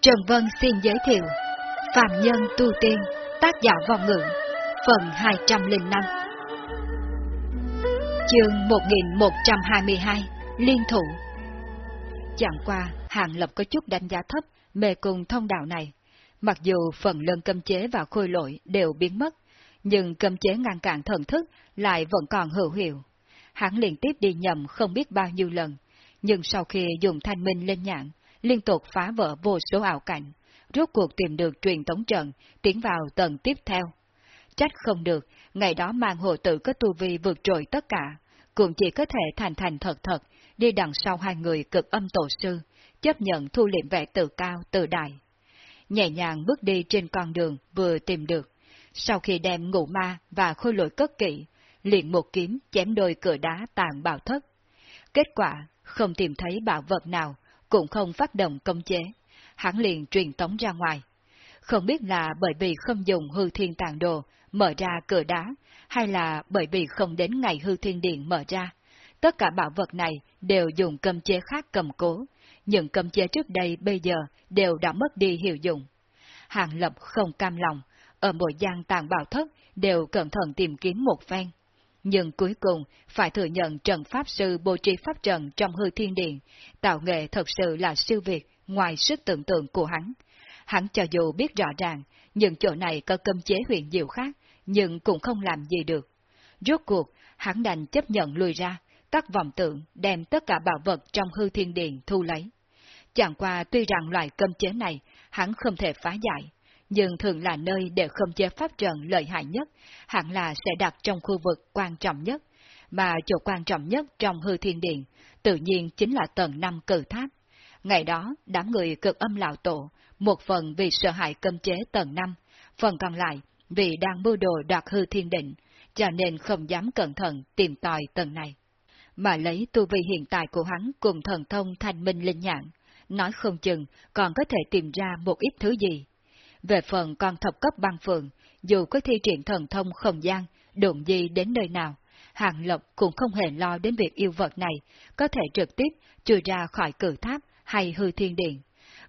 Trần Vân xin giới thiệu Phạm Nhân Tu Tiên, tác giả vọng ngữ, phần 205 Chương 1122, Liên Thủ Chẳng qua, Hàng Lập có chút đánh giá thấp mê cùng thông đạo này. Mặc dù phần lớn cấm chế và khôi lỗi đều biến mất, nhưng cấm chế ngăn cản thần thức lại vẫn còn hữu hiệu. Hắn liên tiếp đi nhầm không biết bao nhiêu lần, nhưng sau khi dùng thanh minh lên nhãn, liên tục phá vỡ vô số ảo cảnh, rốt cuộc tìm được truyền tống trận, tiến vào tầng tiếp theo. Trách không được, ngày đó mang hộ tử có tu vi vượt trội tất cả, cũng chỉ có thể thành thành thật thật, đi đằng sau hai người cực âm tổ sư, chấp nhận thu liệm vẻ tự cao tự đại. Nhẹ nhàng bước đi trên con đường vừa tìm được, sau khi đem ngũ ma và khôi lỗi cất kỹ, liền một kiếm chém đôi cửa đá tàn bảo thất. Kết quả, không tìm thấy bảo vật nào, cũng không phát động công chế, hắn liền truyền tống ra ngoài. Không biết là bởi vì không dùng hư thiên tàng đồ mở ra cửa đá, hay là bởi vì không đến ngày hư thiên điện mở ra. Tất cả bảo vật này đều dùng cấm chế khác cầm cố, những cấm chế trước đây bây giờ đều đã mất đi hiệu dụng. Hàng Lập không cam lòng, ở mỗi gian tàng bảo thất đều cẩn thận tìm kiếm một phen. Nhưng cuối cùng phải thừa nhận trận Pháp Sư bố trí Pháp trận trong hư thiên điện, tạo nghệ thật sự là siêu việt ngoài sức tưởng tượng của hắn. Hắn cho dù biết rõ ràng, những chỗ này có cấm chế huyền diệu khác, nhưng cũng không làm gì được. Rốt cuộc, hắn đành chấp nhận lùi ra, tắt vọng tượng đem tất cả bảo vật trong hư thiên điện thu lấy. Chẳng qua tuy rằng loại cấm chế này hắn không thể phá giải, nhưng thường là nơi để không chế pháp trận lợi hại nhất, hẳn là sẽ đặt trong khu vực quan trọng nhất, mà chỗ quan trọng nhất trong hư thiên điện, tự nhiên chính là tầng 5 cử tháp. Ngày đó, đám người cực âm lão tổ, một phần vì sợ hãi cấm chế tầng 5, phần còn lại vì đang mưu đồ đoạt hư thiên định, cho nên không dám cẩn thận tìm tòi tầng này. Mà lấy tu vi hiện tại của hắn cùng thần thông thanh minh linh nhãn, nói không chừng còn có thể tìm ra một ít thứ gì. Về phần con thập cấp băng phượng, dù có thi triển thần thông không gian, đụng gì đến nơi nào, Hàng lộc cũng không hề lo đến việc yêu vật này có thể trực tiếp trừ ra khỏi cử tháp hay hư thiên điện.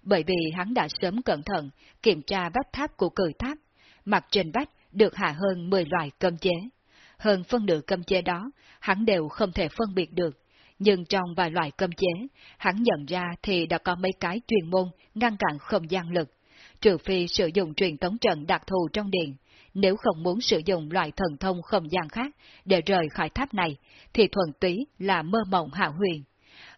Bởi vì hắn đã sớm cẩn thận kiểm tra vách tháp của cử tháp, mặt trên vách được hạ hơn 10 loại cơm chế. Hơn phân nửa cơm chế đó, hắn đều không thể phân biệt được, nhưng trong vài loại cơm chế, hắn nhận ra thì đã có mấy cái truyền môn ngăn cản không gian lực, trừ phi sử dụng truyền tống trận đặc thù trong điện. Nếu không muốn sử dụng loại thần thông không gian khác để rời khỏi tháp này, thì thuần túy là mơ mộng hạo huyền.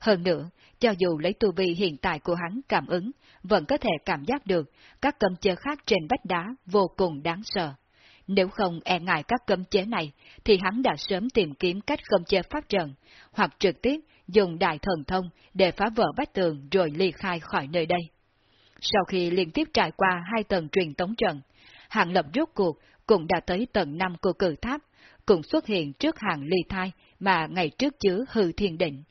Hơn nữa, cho dù lấy tu vi hiện tại của hắn cảm ứng, vẫn có thể cảm giác được các cấm chế khác trên vách đá vô cùng đáng sợ. Nếu không e ngại các cấm chế này, thì hắn đã sớm tìm kiếm cách cấm chế pháp trận, hoặc trực tiếp dùng đại thần thông để phá vỡ vách tường rồi ly khai khỏi nơi đây. Sau khi liên tiếp trải qua hai tầng truyền tống trận, hạng Lập rốt cuộc cũng đã tới tầng 5 của cử tháp, cũng xuất hiện trước hàng ly thai mà ngày trước chứa hư thiên định.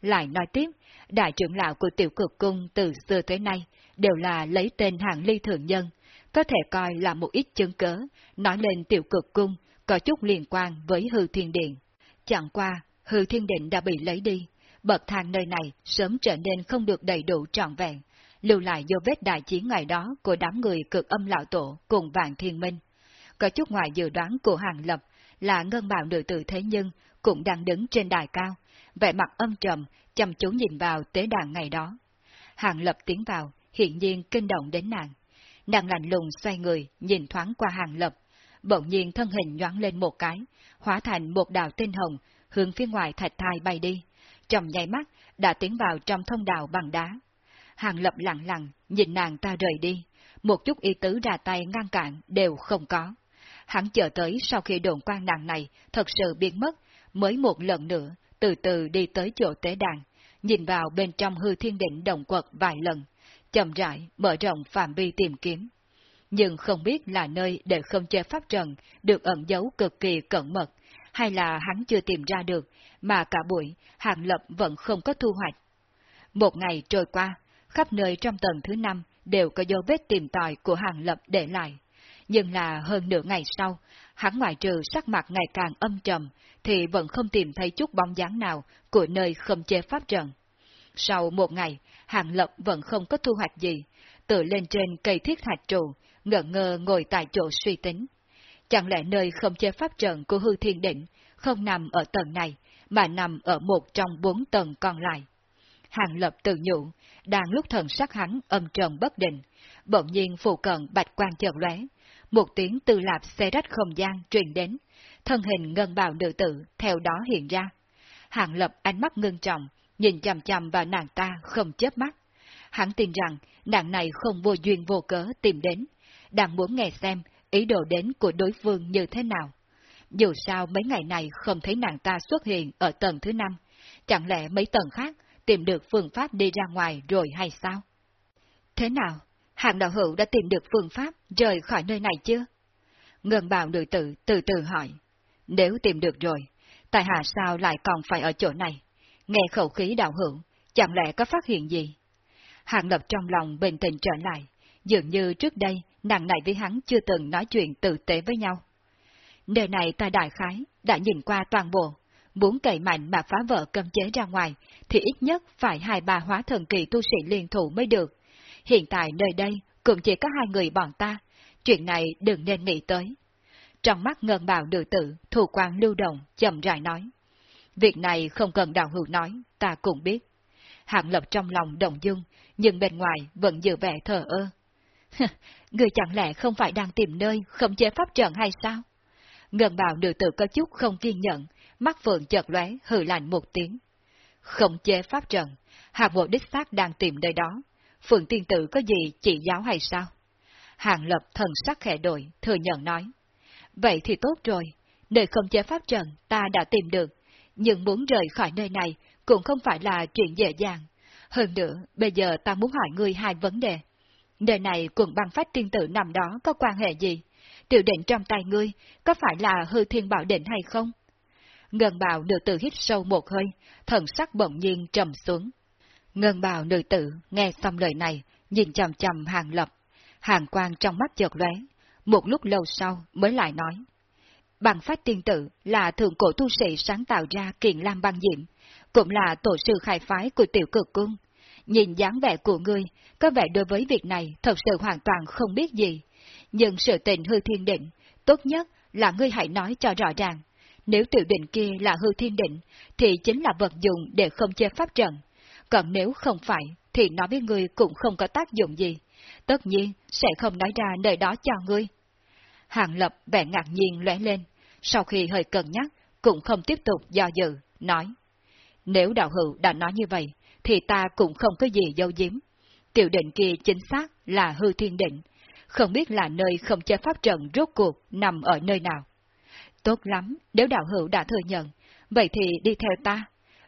Lại nói tiếp, đại trưởng lão của tiểu cực cung từ xưa tới nay đều là lấy tên hàng ly thượng nhân, có thể coi là một ít chứng cớ, nói lên tiểu cực cung có chút liên quan với hư thiên điện. Chẳng qua, hư thiên định đã bị lấy đi, bậc thang nơi này sớm trở nên không được đầy đủ trọn vẹn, lưu lại dấu vết đại chiến ngày đó của đám người cực âm lão tổ cùng vạn thiên minh. Có chút ngoài dự đoán của hàng lập là ngân bào nữ tử thế nhưng cũng đang đứng trên đài cao, vẻ mặt âm trầm, chăm chú nhìn vào tế đàn ngày đó. Hàng lập tiến vào, hiện nhiên kinh động đến nàng. Nàng lạnh lùng xoay người, nhìn thoáng qua hàng lập, bỗng nhiên thân hình nhoáng lên một cái, hóa thành một đạo tinh hồng, hướng phía ngoài thạch thai bay đi. Trong nháy mắt, đã tiến vào trong thông đạo bằng đá. Hàng lập lặng lặng, nhìn nàng ta rời đi, một chút ý tứ ra tay ngăn cản đều không có. Hắn chờ tới sau khi đồn quan nàng này thật sự biến mất, mới một lần nữa, từ từ đi tới chỗ tế đàn, nhìn vào bên trong hư thiên định động quật vài lần, chậm rãi mở rộng phạm vi tìm kiếm. Nhưng không biết là nơi để không chế pháp trần được ẩn giấu cực kỳ cẩn mật, hay là hắn chưa tìm ra được, mà cả buổi Hàng Lập vẫn không có thu hoạch. Một ngày trôi qua, khắp nơi trong tầng thứ năm đều có dấu vết tìm tòi của Hàng Lập để lại. Nhưng là hơn nửa ngày sau, hắn ngoại trừ sắc mặt ngày càng âm trầm, thì vẫn không tìm thấy chút bóng dáng nào của nơi không chế pháp trận. Sau một ngày, Hàng Lập vẫn không có thu hoạch gì, tự lên trên cây thiết thạch trụ, ngỡ ngơ ngồi tại chỗ suy tính. Chẳng lẽ nơi không chế pháp trận của hư thiên đỉnh không nằm ở tầng này, mà nằm ở một trong bốn tầng còn lại? Hàng Lập tự nhủ, đang lúc thần sắc hắn âm trầm bất định, bỗng nhiên phụ cận bạch quan chợt lóe, một tiếng tư lạp xe rách không gian truyền đến, thân hình ngân bào nữ tử theo đó hiện ra. Hàng Lập ánh mắt ngưng trọng, nhìn chằm chằm vào nàng ta không chớp mắt. Hắn tin rằng nàng này không vô duyên vô cớ tìm đến, đang muốn nghe xem ý đồ đến của đối phương như thế nào. Dù sao mấy ngày này không thấy nàng ta xuất hiện ở tầng thứ năm, chẳng lẽ mấy tầng khác tìm được phương pháp đi ra ngoài rồi hay sao? Thế nào? Hàng đạo hữu đã tìm được phương pháp rời khỏi nơi này chưa? Ngân bào nữ tử từ từ hỏi. Nếu tìm được rồi, tại hạ sao lại còn phải ở chỗ này? Nghe khẩu khí đạo hữu, chẳng lẽ có phát hiện gì? Hàng lập trong lòng bình tĩnh trở lại, dường như trước đây nàng này với hắn chưa từng nói chuyện tử tế với nhau. Nơi này ta đại khái, đã nhìn qua toàn bộ, muốn cậy mạnh mà phá vỡ cấm chế ra ngoài, thì ít nhất phải hai ba hóa thần kỳ tu sĩ liên thủ mới được. Hiện tại nơi đây cũng chỉ có hai người bọn ta, chuyện này đừng nên nghĩ tới. Trong mắt ngân bào nữ tử, thủ quan lưu động, chậm rãi nói. Việc này không cần đạo hữu nói, ta cũng biết. Hạng lập trong lòng đồng dung, nhưng bên ngoài vẫn giữ vẻ thờ ơ. Người chẳng lẽ không phải đang tìm nơi không chế pháp trận hay sao? Ngân bào nữ tử có chút không kiên nhẫn, mắt phượng chợt lóe hừ lạnh một tiếng. Không chế pháp trận, hạng bộ đích xác đang tìm nơi đó. Phượng tiên tử có gì chỉ giáo hay sao? Hàng lập thần sắc khẽ đổi, thừa nhận nói. Vậy thì tốt rồi, nơi không chế pháp trận ta đã tìm được, nhưng muốn rời khỏi nơi này cũng không phải là chuyện dễ dàng. Hơn nữa, bây giờ ta muốn hỏi ngươi hai vấn đề. Nơi này cùng băng phách tiên tử nằm đó có quan hệ gì? Tiểu định trong tay ngươi, có phải là hư thiên bảo định hay không? Ngân bào nữ tử hít sâu một hơi, thần sắc bỗng nhiên trầm xuống. Ngân bào nữ tử nghe xong lời này, nhìn chầm chầm hàng lập. Hàng quang trong mắt chợt lóe, một lúc lâu sau mới lại nói. Bằng phát tiên tử là thượng cổ tu sĩ sáng tạo ra kiện lam băng diệm, cũng là tổ sư khai phái của tiểu cực cung. Nhìn dáng vẻ của ngươi, có vẻ đối với việc này thật sự hoàn toàn không biết gì. Nhưng sự tình hư thiên định, tốt nhất là ngươi hãy nói cho rõ ràng. Nếu tiểu định kia là hư thiên định, thì chính là vật dụng để không chế pháp trận. Còn nếu không phải, thì nói với ngươi cũng không có tác dụng gì. Tất nhiên, sẽ không nói ra nơi đó cho ngươi. Hàng Lập vẻ ngạc nhiên lóe lên, sau khi hơi cân nhắc, cũng không tiếp tục do dự, nói. Nếu đạo hữu đã nói như vậy, thì ta cũng không có gì dâu diếm. Tiểu định kia chính xác là hư thiên định, không biết là nơi không chế pháp trận rốt cuộc nằm ở nơi nào. Tốt lắm, nếu đạo hữu đã thừa nhận, vậy thì đi theo ta.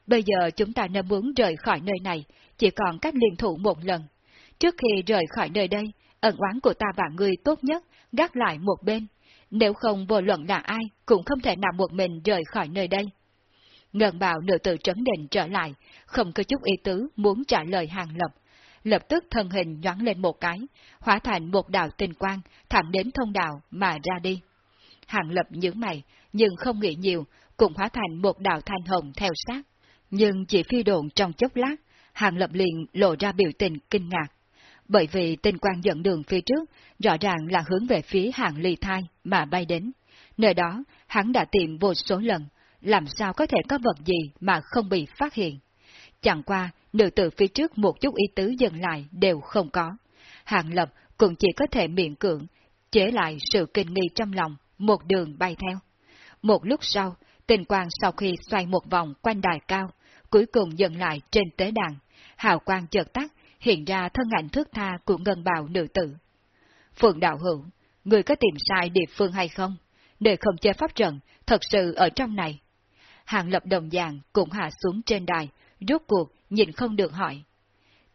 Bây giờ chúng ta nên muốn rời khỏi nơi này, chỉ còn cách liên thủ một lần. Trước khi rời khỏi nơi đây, ẩn oán của ta và ngươi tốt nhất gác lại một bên, nếu không vô luận là ai cũng không thể nào một mình rời khỏi nơi đây. Ngân bào nửa tự trấn định trở lại, không có chút ý tứ muốn trả lời hàng lập. Lập tức thân hình nhoáng lên một cái, hóa thành một đạo tinh quang, thẳng đến thông đạo mà ra đi. Hàng lập nhướng mày, nhưng không nghĩ nhiều, cũng hóa thành một đạo thanh hồng theo sát. Nhưng chỉ phi độn trong chốc lát, hàng lập liền lộ ra biểu tình kinh ngạc bởi vì tinh quang dẫn đường phía trước rõ ràng là hướng về phía hàng ly thai mà bay đến. Nơi đó, hắn đã tìm vô số lần, làm sao có thể có vật gì mà không bị phát hiện. Chẳng qua, nữ tử phía trước một chút ý tứ dừng lại đều không có. Hàng lập cũng chỉ có thể miệng cưỡng, chế lại sự kinh nghi trong lòng, một đường bay theo. Một lúc sau, tình quang sau khi xoay một vòng quanh đài cao, cuối cùng dừng lại trên tế đàn, hào quang chợt tắt, hiện ra thân ảnh thước tha của ngân bào nữ tử. Phượng đạo hữu, người có tìm sai địa phương hay không? Để không chơi pháp trận, thật sự ở trong này. Hàng lập đồng dạng cũng hạ xuống trên đài, rốt cuộc nhìn không được hỏi.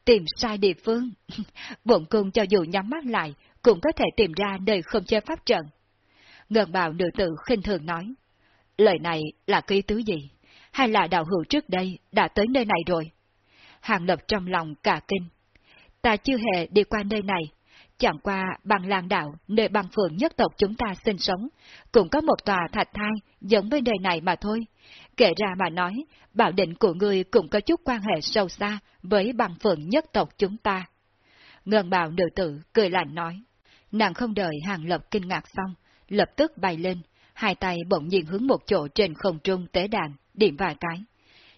Tìm sai địa phương? bổn cung cho dù nhắm mắt lại, cũng có thể tìm ra nơi không chơi pháp trận. Ngần bào nữ tử khinh thường nói. Lời này là ký tứ gì? Hay là đạo hữu trước đây đã tới nơi này rồi? Hàng lập trong lòng cả kinh ta chưa hề đi qua nơi này, Chẳng qua bằng làng đạo, nơi băng phượng nhất tộc chúng ta sinh sống, cũng có một tòa thạch thai giống với nơi này mà thôi. Kể ra mà nói, bảo định của ngươi cũng có chút quan hệ sâu xa với băng phượng nhất tộc chúng ta. Ngân bào nữ tử cười lạnh nói. Nàng không đợi hàng lập kinh ngạc xong, lập tức bay lên, hai tay bỗng nhiên hướng một chỗ trên không trung tế đàn, điểm vài cái.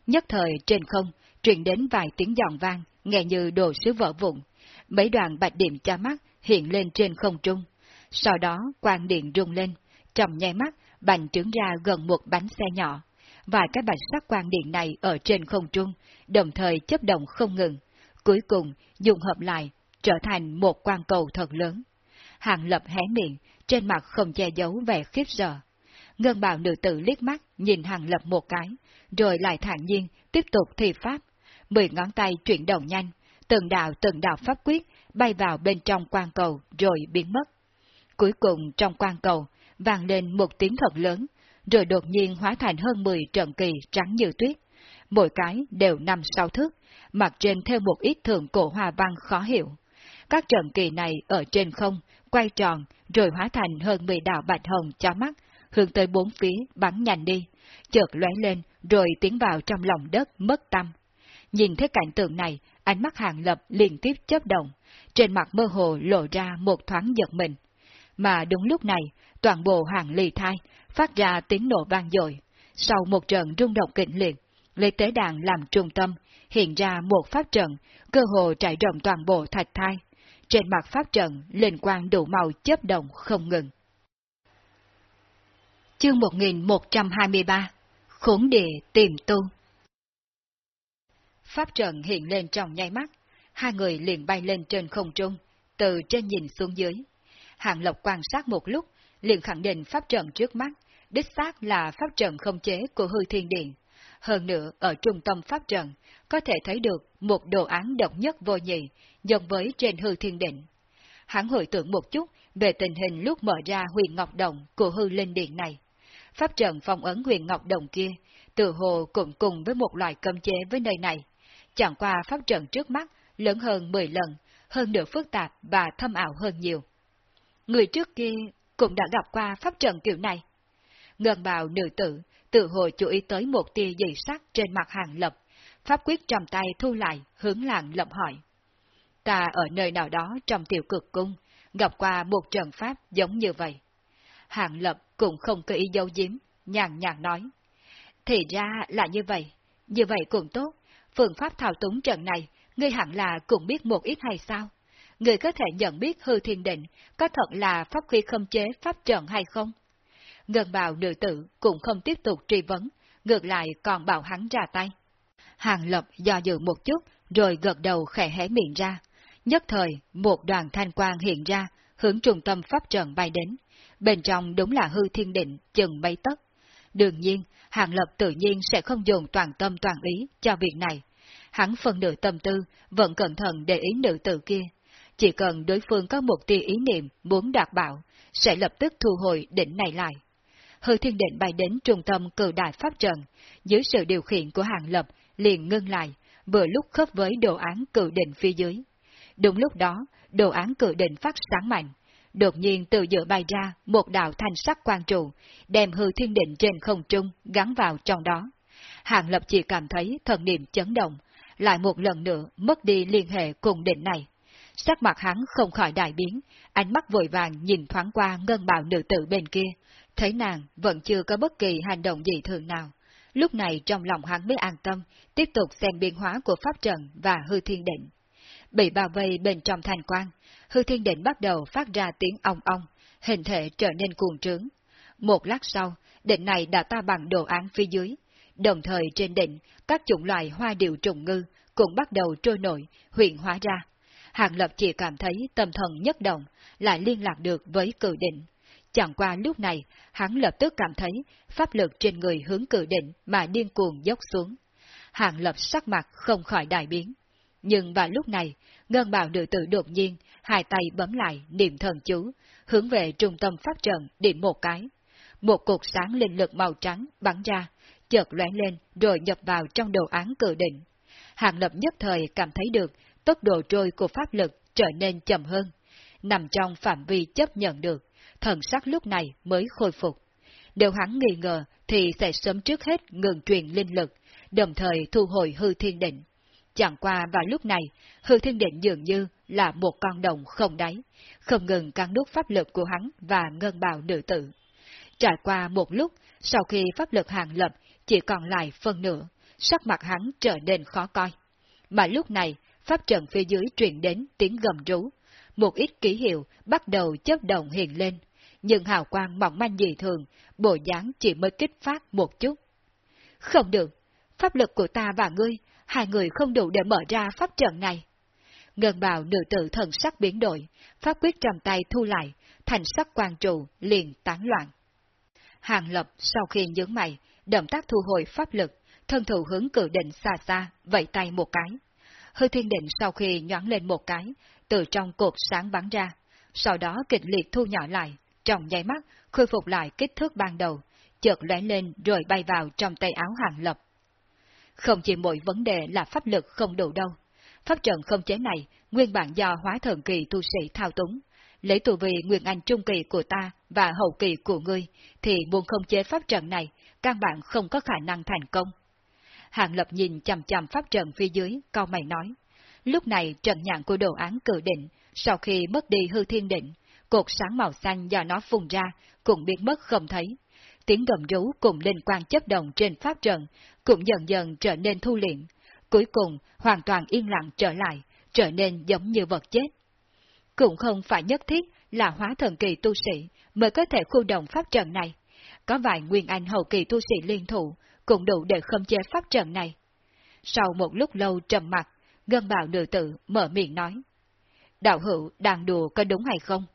Nhất thời trên không, truyền đến vài tiếng giòn vang, nghe như đồ sứ vỡ vụn. Mấy đoàn bạch điểm cha mắt hiện lên trên không trung. Sau đó quang điện rung lên, trong nháy mắt bành trướng ra gần một bánh xe nhỏ. Vài cái bạch sắc quang điện này ở trên không trung, đồng thời chấp động không ngừng. Cuối cùng, dùng hợp lại, trở thành một quang cầu thật lớn. Hàng lập hé miệng, trên mặt không che giấu vẻ khiếp sợ. Ngân bào nữ tử liếc mắt, nhìn hàng lập một cái, rồi lại thản nhiên, tiếp tục thi pháp. Mười ngón tay chuyển động nhanh, từng đạo từng đạo pháp quyết bay vào bên trong quan cầu rồi biến mất. Cuối cùng trong quan cầu, vang lên một tiếng thật lớn, rồi đột nhiên hóa thành hơn 10 trận kỳ trắng như tuyết. Mỗi cái đều năm sau thước, mặt trên theo một ít thường cổ hòa văn khó hiểu. Các trận kỳ này ở trên không, quay tròn, rồi hóa thành hơn 10 đạo bạch hồng cho mắt, hướng tới bốn phía bắn nhanh đi, chợt lóe lên rồi tiến vào trong lòng đất mất tâm. Nhìn thấy cảnh tượng này, ánh mắt hàng lập liên tiếp chớp động, trên mặt mơ hồ lộ ra một thoáng giật mình. Mà đúng lúc này, toàn bộ hàng lì thai phát ra tiếng nổ vang dội. Sau một trận rung động kịch liệt, lấy tế đàn làm trung tâm, hiện ra một pháp trận, cơ hồ trải rộng toàn bộ thạch thai. Trên mặt pháp trận, linh quang đủ màu chớp động không ngừng. Chương 1123 Khốn địa tìm tu Pháp trận hiện lên trong nháy mắt, hai người liền bay lên trên không trung, từ trên nhìn xuống dưới. Hạng Lộc quan sát một lúc, liền khẳng định pháp trận trước mắt, đích xác là pháp trận không chế của hư thiên điện. Hơn nữa, ở trung tâm pháp trận, có thể thấy được một đồ án độc nhất vô nhị, giống với trên hư thiên định. Hắn hồi tưởng một chút về tình hình lúc mở ra huyền ngọc động của hư linh điện này. Pháp trận phong ấn huyền ngọc đồng kia, từ hồ cũng cùng với một loại cấm chế với nơi này. Chẳng qua pháp trận trước mắt lớn hơn 10 lần, hơn nữa phức tạp và thâm ảo hơn nhiều. Người trước kia cũng đã gặp qua pháp trận kiểu này. Ngân bào nữ tử, tự hồ chú ý tới một tia dị sắc trên mặt hàng lập, pháp quyết trong tay thu lại, hướng lạng lập hỏi. Ta ở nơi nào đó trong tiểu cực cung, gặp qua một trận pháp giống như vậy. hạng lập cũng không có ý dấu giếm, nhàn nhàn nói. Thì ra là như vậy, như vậy cũng tốt, phương pháp thao túng trận này, ngươi hẳn là cũng biết một ít hay sao? Người có thể nhận biết hư thiên định có thật là pháp khí khâm chế pháp trận hay không? Ngân bào nữ tử cũng không tiếp tục truy vấn, ngược lại còn bảo hắn ra tay. Hàng lập do dự một chút, rồi gật đầu khẽ hé miệng ra. Nhất thời, một đoàn thanh quang hiện ra, hướng trung tâm pháp trận bay đến, bên trong đúng là hư thiên định chừng mấy tấc. Đương nhiên, Hàng Lập tự nhiên sẽ không dùng toàn tâm toàn ý cho việc này. Hắn phân nửa tâm tư, vẫn cẩn thận để ý nữ tử kia. Chỉ cần đối phương có một tia ý niệm muốn đạt bảo, sẽ lập tức thu hồi đỉnh này lại. Hư thiên định bay đến trung tâm cử đại pháp trận, dưới sự điều khiển của Hàng Lập liền ngưng lại, vừa lúc khớp với đồ án cự định phía dưới. Đúng lúc đó, đồ án cự định phát sáng mạnh, Đột nhiên từ giữa bay ra một đạo thanh sắc quan trụ, đem hư thiên định trên không trung gắn vào trong đó. Hàng lập chỉ cảm thấy thần niệm chấn động, lại một lần nữa mất đi liên hệ cùng định này. Sắc mặt hắn không khỏi đại biến, ánh mắt vội vàng nhìn thoáng qua ngân bào nữ tử bên kia, thấy nàng vẫn chưa có bất kỳ hành động gì thường nào. Lúc này trong lòng hắn mới an tâm, tiếp tục xem biến hóa của pháp trận và hư thiên định. Bị bao vây bên trong thành quan, hư thiên định bắt đầu phát ra tiếng ong ong, hình thể trở nên cuồng trướng. Một lát sau, định này đã ta bằng đồ án phía dưới. Đồng thời trên định, các chủng loại hoa điệu trùng ngư cũng bắt đầu trôi nổi, huyện hóa ra. Hàng Lập chỉ cảm thấy tâm thần nhất động, lại liên lạc được với cử định. Chẳng qua lúc này, hắn lập tức cảm thấy pháp lực trên người hướng cử định mà điên cuồng dốc xuống. Hàng Lập sắc mặt không khỏi đại biến. Nhưng vào lúc này, ngân bào nữ tử đột nhiên, hai tay bấm lại, niệm thần chú, hướng về trung tâm pháp trận điểm một cái. Một cột sáng linh lực màu trắng bắn ra, chợt lóe lên rồi nhập vào trong đồ án cử định. Hàng lập nhất thời cảm thấy được tốc độ trôi của pháp lực trở nên chậm hơn. nằm trong phạm vi chấp nhận được, thần sắc lúc này mới khôi phục. Nếu hắn nghi ngờ thì sẽ sớm trước hết ngừng truyền linh lực, đồng thời thu hồi hư thiên định. Chẳng qua vào lúc này, hư thiên định dường như là một con đồng không đáy, không ngừng cắn nút pháp lực của hắn và ngân bào nữ tử. Trải qua một lúc, sau khi pháp lực hàng lập chỉ còn lại phân nửa, sắc mặt hắn trở nên khó coi. Mà lúc này, pháp trận phía dưới truyền đến tiếng gầm rú. Một ít ký hiệu bắt đầu chớp động hiện lên, nhưng hào quang mỏng manh dị thường, bộ dáng chỉ mới kích phát một chút. Không được, pháp lực của ta và ngươi, hai người không đủ để mở ra pháp trận này. Ngân bào nữ tử thần sắc biến đổi, pháp quyết trong tay thu lại, thành sắc quan trụ, liền tán loạn. Hàng lập sau khi nhướng mày, động tác thu hồi pháp lực, thân thủ hướng cử định xa xa, vẫy tay một cái. Hư thiên định sau khi nhoáng lên một cái, từ trong cột sáng bắn ra, sau đó kịch liệt thu nhỏ lại, trong nháy mắt khôi phục lại kích thước ban đầu, chợt lóe lên rồi bay vào trong tay áo hàng lập. Không chỉ mỗi vấn đề là pháp lực không đủ đâu. Pháp trận không chế này, nguyên bản do hóa thần kỳ tu sĩ thao túng. Lấy tù vì nguyên anh trung kỳ của ta và hậu kỳ của ngươi, thì muốn không chế pháp trận này, căn bản không có khả năng thành công. Hàng Lập nhìn chằm chằm pháp trận phía dưới, cao mày nói. Lúc này trận nhạn của đồ án cử định, sau khi mất đi hư thiên định, cột sáng màu xanh do nó phun ra cũng biến mất không thấy. Tiếng gầm rú cùng linh quan chấp động trên pháp trận cũng dần dần trở nên thu liệm, cuối cùng hoàn toàn yên lặng trở lại, trở nên giống như vật chết. Cũng không phải nhất thiết là hóa thần kỳ tu sĩ mới có thể khu động pháp trận này. Có vài nguyên anh hậu kỳ tu sĩ liên thủ cũng đủ để khống chế pháp trận này. Sau một lúc lâu trầm mặt, gân bào nữ tử mở miệng nói. Đạo hữu đang đùa có đúng hay không?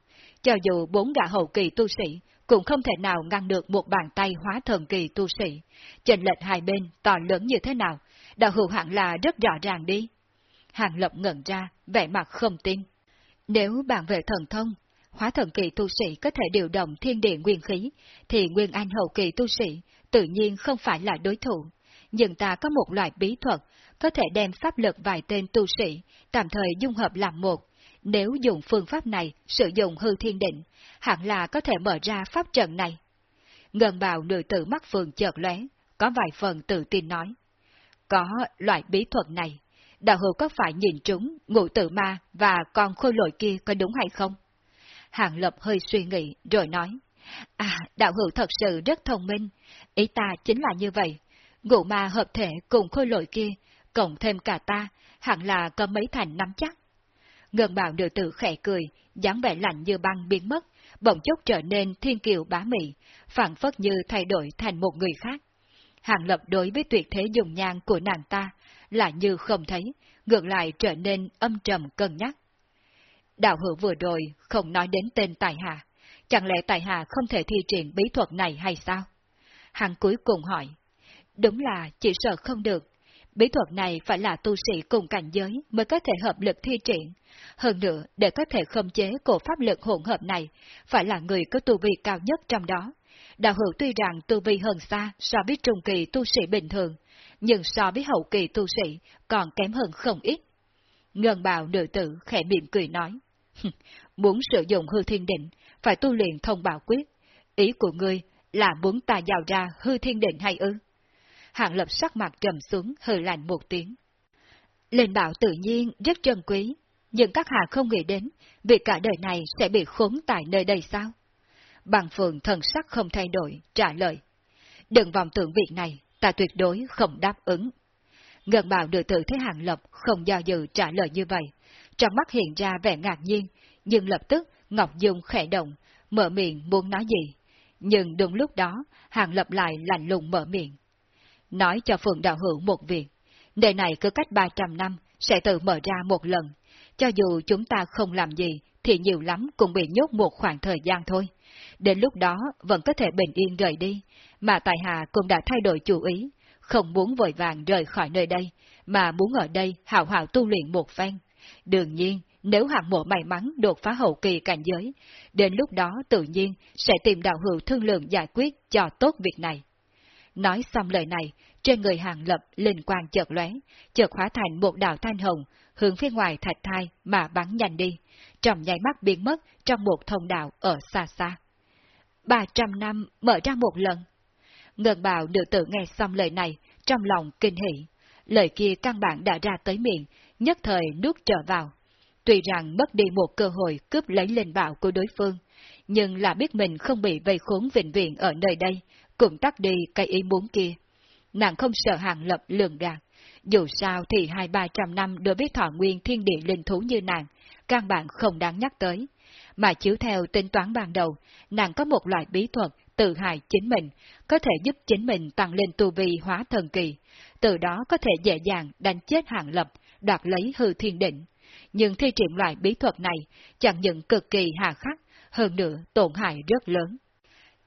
Cho dù bốn gã hậu kỳ tu sĩ cũng không thể nào ngăn được một bàn tay hóa thần kỳ tu sĩ. Chênh lệch hai bên to lớn như thế nào, đạo hữu hẳn là rất rõ ràng đi. Hàng lộc ngẩn ra, vẻ mặt không tin. Nếu bạn về thần thông, hóa thần kỳ tu sĩ có thể điều động thiên địa nguyên khí, thì nguyên anh hậu kỳ tu sĩ tự nhiên không phải là đối thủ. Nhưng ta có một loại bí thuật, có thể đem pháp lực vài tên tu sĩ, tạm thời dung hợp làm một. Nếu dùng phương pháp này, sử dụng hư thiên định, hẳn là có thể mở ra pháp trận này. Ngân bào nữ tử mắt phường chợt lóe, có vài phần tự tin nói. Có loại bí thuật này, đạo hữu có phải nhìn trúng ngụ tử ma và con khôi lội kia có đúng hay không? Hàng Lập hơi suy nghĩ rồi nói. À, đạo hữu thật sự rất thông minh, ý ta chính là như vậy. Ngụ ma hợp thể cùng khôi lội kia, cộng thêm cả ta, hẳn là có mấy thành nắm chắc. Ngân bào nữ tử khẽ cười, dáng vẻ lạnh như băng biến mất, bỗng chốc trở nên thiên kiều bá mị, phản phất như thay đổi thành một người khác. Hàng lập đối với tuyệt thế dùng nhang của nàng ta, là như không thấy, ngược lại trở nên âm trầm cân nhắc. Đạo hữu vừa rồi không nói đến tên Tài Hà, chẳng lẽ Tài Hà không thể thi triển bí thuật này hay sao? Hàng cuối cùng hỏi, đúng là chỉ sợ không được, bí thuật này phải là tu sĩ cùng cảnh giới mới có thể hợp lực thi triển. Hơn nữa, để có thể khống chế cổ pháp lực hỗn hợp này, phải là người có tu vi cao nhất trong đó. Đạo hữu tuy rằng tu vi hơn xa so với trung kỳ tu sĩ bình thường, nhưng so với hậu kỳ tu sĩ còn kém hơn không ít. Ngân bào nữ tử khẽ miệng cười nói, muốn sử dụng hư thiên định, phải tu luyện thông bảo quyết. Ý của ngươi là muốn ta giao ra hư thiên định hay ư? Hạng lập sắc mặt trầm xuống hừ lạnh một tiếng. Lên bảo tự nhiên rất trân quý, nhưng các hạ không nghĩ đến việc cả đời này sẽ bị khốn tại nơi đây sao? Bằng phường thần sắc không thay đổi, trả lời. Đừng vòng tưởng việc này, ta tuyệt đối không đáp ứng. Ngân bảo đưa tự thấy hàng lập không do dự trả lời như vậy, trong mắt hiện ra vẻ ngạc nhiên, nhưng lập tức Ngọc Dung khẽ động, mở miệng muốn nói gì. Nhưng đúng lúc đó, hàng lập lại lạnh lùng mở miệng. Nói cho Phượng Đạo Hữu một việc, đề này cứ cách 300 năm sẽ tự mở ra một lần, cho dù chúng ta không làm gì thì nhiều lắm cũng bị nhốt một khoảng thời gian thôi. Đến lúc đó vẫn có thể bình yên rời đi, mà Tài Hà cũng đã thay đổi chủ ý, không muốn vội vàng rời khỏi nơi đây, mà muốn ở đây hào hào tu luyện một phen. Đương nhiên, nếu hạng mộ may mắn đột phá hậu kỳ cảnh giới, đến lúc đó tự nhiên sẽ tìm đạo hữu thương lượng giải quyết cho tốt việc này. Nói xong lời này, trên người hàng lập linh quang chợt lóe, chợt hóa thành một đạo thanh hồng, hướng phía ngoài thạch thai mà bắn nhanh đi, trong nháy mắt biến mất trong một thông đạo ở xa xa. 300 năm mở ra một lần. Ngân bào nữ tử nghe xong lời này, trong lòng kinh hỉ. Lời kia căn bản đã ra tới miệng, nhất thời nuốt trở vào. Tuy rằng mất đi một cơ hội cướp lấy linh bảo của đối phương, nhưng là biết mình không bị vây khốn vĩnh viễn ở nơi đây, cũng tắt đi cái ý muốn kia. Nàng không sợ hàng lập lường gạt. Dù sao thì hai ba trăm năm đối với thọ nguyên thiên địa linh thú như nàng, căn bản không đáng nhắc tới. Mà chiếu theo tính toán ban đầu, nàng có một loại bí thuật tự hại chính mình, có thể giúp chính mình tăng lên tu vi hóa thần kỳ, từ đó có thể dễ dàng đánh chết hàng lập, đoạt lấy hư thiên định. Nhưng thi triển loại bí thuật này chẳng những cực kỳ hà khắc, hơn nữa tổn hại rất lớn.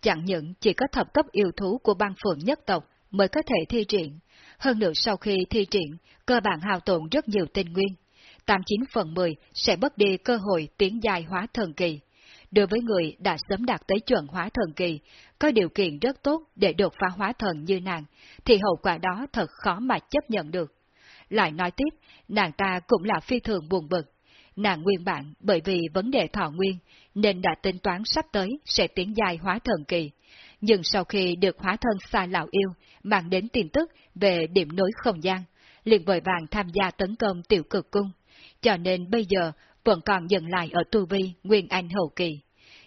Chẳng những chỉ có thập cấp yêu thú của băng phượng nhất tộc mới có thể thi triển, hơn nữa sau khi thi triển, cơ bản hao tổn rất nhiều tinh nguyên. 89 phần 10 sẽ mất đi cơ hội tiến dài hóa thần kỳ. Đối với người đã sớm đạt tới chuẩn hóa thần kỳ, có điều kiện rất tốt để đột phá hóa thần như nàng, thì hậu quả đó thật khó mà chấp nhận được. Lại nói tiếp, nàng ta cũng là phi thường buồn bực. Nàng nguyên bản bởi vì vấn đề thọ nguyên, nên đã tính toán sắp tới sẽ tiến dài hóa thần kỳ. Nhưng sau khi được hóa thân xa lão yêu, mang đến tin tức về điểm nối không gian, liền vội vàng tham gia tấn công tiểu cực cung, cho nên bây giờ vẫn còn dừng lại ở tu vi Nguyên Anh hậu kỳ.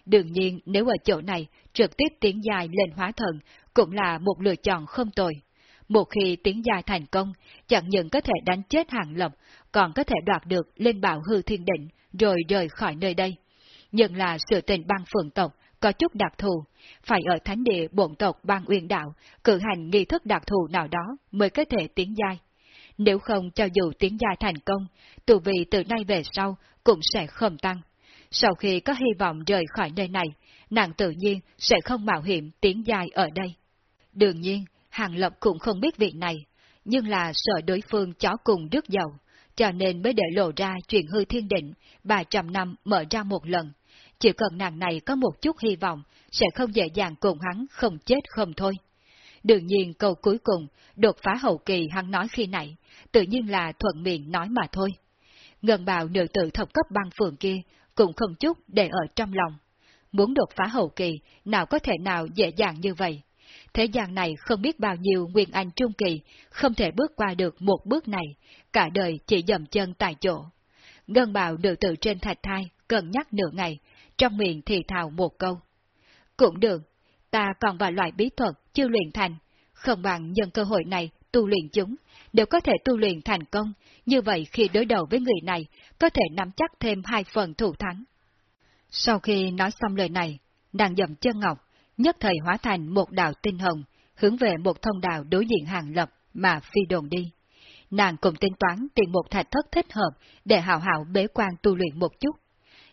Đương nhiên nếu ở chỗ này trực tiếp tiến dài lên hóa thần cũng là một lựa chọn không tồi. Một khi tiến dài thành công, chẳng những có thể đánh chết hàng lập, còn có thể đoạt được lên bảo hư thiên định rồi rời khỏi nơi đây. Nhưng là sự tình băng phượng tộc có chút đặc thù, phải ở thánh địa bổn tộc bang uyên đạo, cử hành nghi thức đặc thù nào đó mới có thể tiến giai. Nếu không cho dù tiến giai thành công, tù vị từ nay về sau cũng sẽ không tăng. Sau khi có hy vọng rời khỏi nơi này, nàng tự nhiên sẽ không mạo hiểm tiến giai ở đây. Đương nhiên, Hàng Lập cũng không biết việc này, nhưng là sợ đối phương chó cùng rước dầu, cho nên mới để lộ ra chuyện hư thiên định, 300 năm mở ra một lần. Chỉ cần nàng này có một chút hy vọng, sẽ không dễ dàng cùng hắn không chết không thôi. Đương nhiên câu cuối cùng, đột phá hậu kỳ hắn nói khi nãy, tự nhiên là thuận miệng nói mà thôi. Ngân bào nữ tử thập cấp băng phường kia, cũng không chút để ở trong lòng. Muốn đột phá hậu kỳ, nào có thể nào dễ dàng như vậy. Thế gian này không biết bao nhiêu nguyên anh trung kỳ, không thể bước qua được một bước này, cả đời chỉ dầm chân tại chỗ. Ngân bào nữ tử trên thạch thai, cân nhắc nửa ngày, trong miệng thì thào một câu. Cũng được, ta còn vài loại bí thuật chưa luyện thành, không bằng nhân cơ hội này tu luyện chúng, đều có thể tu luyện thành công, như vậy khi đối đầu với người này, có thể nắm chắc thêm hai phần thủ thắng. Sau khi nói xong lời này, nàng dậm chân ngọc, nhất thời hóa thành một đạo tinh hồng, hướng về một thông đạo đối diện hàng lập mà phi đồn đi. Nàng cùng tính toán tìm một thạch thất thích hợp để hào hảo bế quan tu luyện một chút.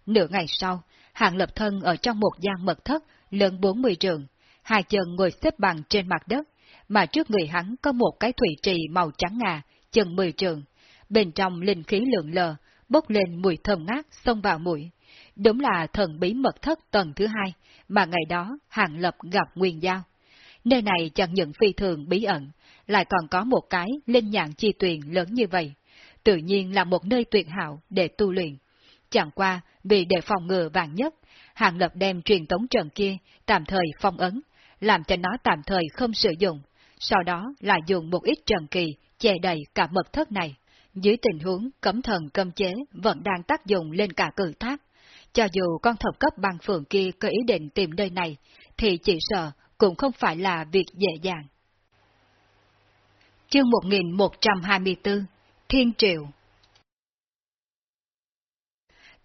Nửa ngày sau, hàng lập thân ở trong một gian mật thất lớn 40 trường, hai chân ngồi xếp bằng trên mặt đất, mà trước người hắn có một cái thủy trì màu trắng ngà, chừng 10 trường, bên trong linh khí lượng lờ, bốc lên mùi thơm ngát xông vào mũi. Đúng là thần bí mật thất tầng thứ hai, mà ngày đó Hàng Lập gặp Nguyên Giao. Nơi này chẳng những phi thường bí ẩn, lại còn có một cái linh nhạn chi tuyền lớn như vậy. Tự nhiên là một nơi tuyệt hảo để tu luyện. Chẳng qua, vì để phòng ngừa vàng nhất, Hàng Lập đem truyền tống trận kia tạm thời phong ấn, làm cho nó tạm thời không sử dụng, sau đó lại dùng một ít trần kỳ che đầy cả mật thất này. Dưới tình huống cấm thần cấm chế vẫn đang tác dụng lên cả cử tháp. Cho dù con thập cấp bằng phường kia có ý định tìm nơi này, thì chỉ sợ cũng không phải là việc dễ dàng. Chương 1124 Thiên Triệu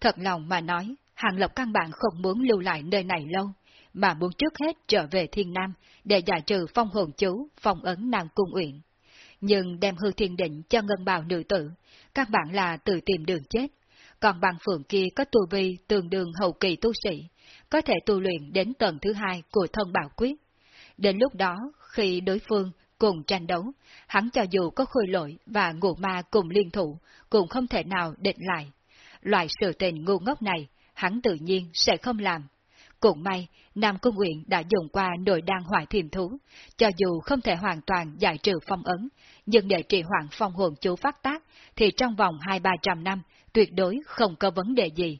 Thật lòng mà nói, Hàng Lộc căn bản không muốn lưu lại nơi này lâu, mà muốn trước hết trở về Thiên Nam để giải trừ phong hồn chú, phong ấn Nam Cung Uyển. Nhưng đem hư thiên định cho ngân bào nữ tử, các bạn là tự tìm đường chết. Còn bằng phượng kia có tu vi tương đương hậu kỳ tu sĩ, có thể tu luyện đến tầng thứ hai của thân bảo quyết. Đến lúc đó, khi đối phương cùng tranh đấu, hắn cho dù có khôi lỗi và ngụ ma cùng liên thủ, cũng không thể nào địch lại. Loại sự tình ngu ngốc này, hắn tự nhiên sẽ không làm. Cũng may, Nam Cung Nguyện đã dùng qua nội đan hoại thiềm thú, cho dù không thể hoàn toàn giải trừ phong ấn, nhưng để trì hoãn phong hồn chú phát tác, thì trong vòng hai ba trăm năm, tuyệt đối không có vấn đề gì.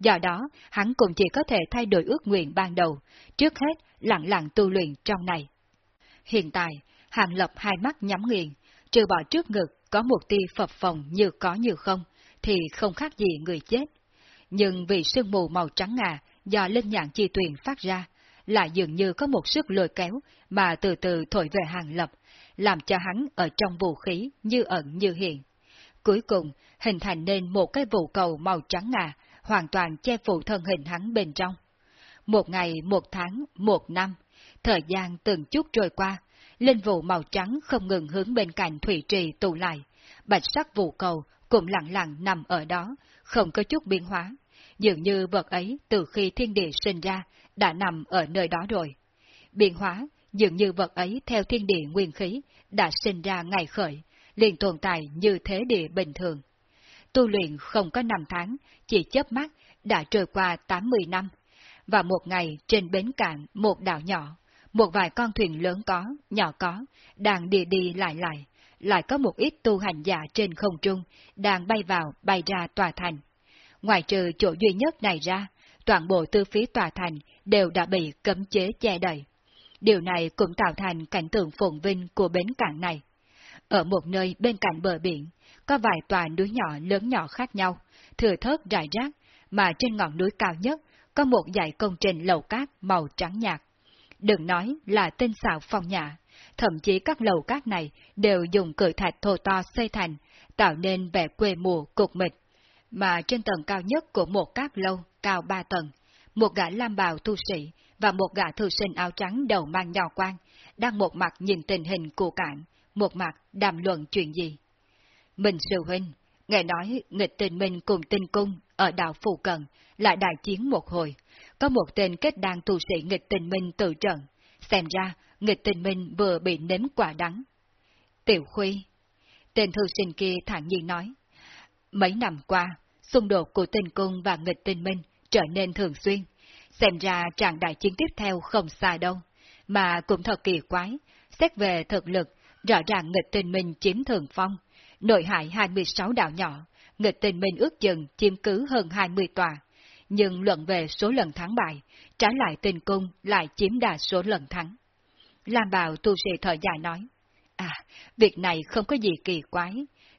do đó hắn cũng chỉ có thể thay đổi ước nguyện ban đầu, trước hết lặng lặng tu luyện trong này. Hiện tại, Hàng Lập hai mắt nhắm nghiền, trừ bỏ trước ngực có một tia phập phồng như có như không, thì không khác gì người chết. Nhưng vì sương mù màu trắng ngà do linh nhạn chi tuyền phát ra, lại dường như có một sức lôi kéo mà từ từ thổi về Hàng Lập, làm cho hắn ở trong vũ khí như ẩn như hiện. Cuối cùng, hình thành nên một cái vụ cầu màu trắng ngà, hoàn toàn che phủ thân hình hắn bên trong. Một ngày, một tháng, một năm, thời gian từng chút trôi qua, linh vụ màu trắng không ngừng hướng bên cạnh thủy trì tụ lại, bạch sắc vụ cầu cũng lặng lặng nằm ở đó, không có chút biến hóa, dường như vật ấy từ khi thiên địa sinh ra đã nằm ở nơi đó rồi. Biến hóa dường như vật ấy theo thiên địa nguyên khí đã sinh ra ngày khởi, liền tồn tại như thế địa bình thường. Tu luyện không có năm tháng, chỉ chớp mắt đã trôi qua 80 năm, và một ngày trên bến cạn một đảo nhỏ, một vài con thuyền lớn có, nhỏ có, đang đi đi lại lại, lại có một ít tu hành giả trên không trung, đang bay vào, bay ra tòa thành. Ngoài trừ chỗ duy nhất này ra, toàn bộ tư phí tòa thành đều đã bị cấm chế che đậy. Điều này cũng tạo thành cảnh tượng phồn vinh của bến cảng này. Ở một nơi bên cạnh bờ biển, có vài tòa núi nhỏ lớn nhỏ khác nhau, thừa thớt rải rác, mà trên ngọn núi cao nhất có một dãy công trình lầu cát màu trắng nhạt. Đừng nói là tinh xào phong nhã, thậm chí các lầu cát này đều dùng cự thạch thô to xây thành, tạo nên vẻ quê mùa cục mịch. Mà trên tầng cao nhất của một cát lâu, cao ba tầng, một gã lam bào tu sĩ và một gã thư sinh áo trắng đầu mang nhỏ quan, đang một mặt nhìn tình hình của cạn, một mặt đàm luận chuyện gì. Mình sư huynh, nghe nói nghịch tình mình cùng tinh cung ở đảo Phù Cần lại đại chiến một hồi, có một tên kết đan tu sĩ nghịch tình minh tự trận, xem ra nghịch tình minh vừa bị nếm quả đắng. Tiểu Khuy, tên thư sinh kia thản nhiên nói, mấy năm qua, xung đột của tinh cung và nghịch tình minh trở nên thường xuyên, xem ra trạng đại chiến tiếp theo không xa đâu, mà cũng thật kỳ quái, xét về thực lực, rõ ràng nghịch tình mình chiếm thường phong, nội hại 26 đảo nhỏ, nghịch tình mình ước chừng chiếm cứ hơn 20 tòa, nhưng luận về số lần thắng bại, trái lại tình cung lại chiếm đa số lần thắng. Lam Bảo tu sĩ thời dài nói, À, việc này không có gì kỳ quái.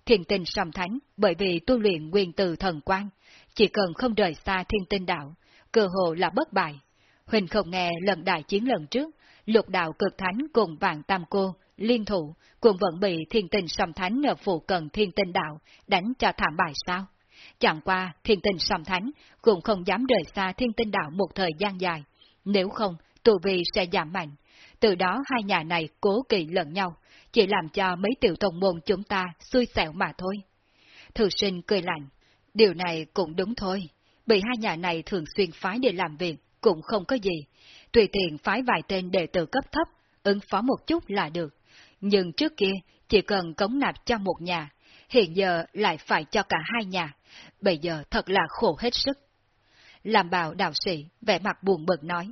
Thiền tinh song thánh bởi vì tu luyện nguyên từ thần quan, chỉ cần không rời xa thiên tinh đạo, cơ hồ là bất bại. Huỳnh không nghe lần đại chiến lần trước, lục đạo cực thánh cùng vạn tam cô, liên thủ, cũng vẫn bị thiên tình song thánh ở phụ cận thiên tình đạo đánh cho thảm bại sao? Chẳng qua thiên tình song thánh cũng không dám rời xa thiên tinh đạo một thời gian dài, nếu không tù vi sẽ giảm mạnh. Từ đó hai nhà này cố kỳ lẫn nhau, chỉ làm cho mấy tiểu tông môn chúng ta xui xẻo mà thôi. Thư sinh cười lạnh, điều này cũng đúng thôi, bị hai nhà này thường xuyên phái để làm việc, cũng không có gì. Tùy tiện phái vài tên đệ tử cấp thấp, ứng phó một chút là được. Nhưng trước kia, chỉ cần cống nạp cho một nhà, hiện giờ lại phải cho cả hai nhà. Bây giờ thật là khổ hết sức. Làm bào đạo sĩ, vẻ mặt buồn bực nói.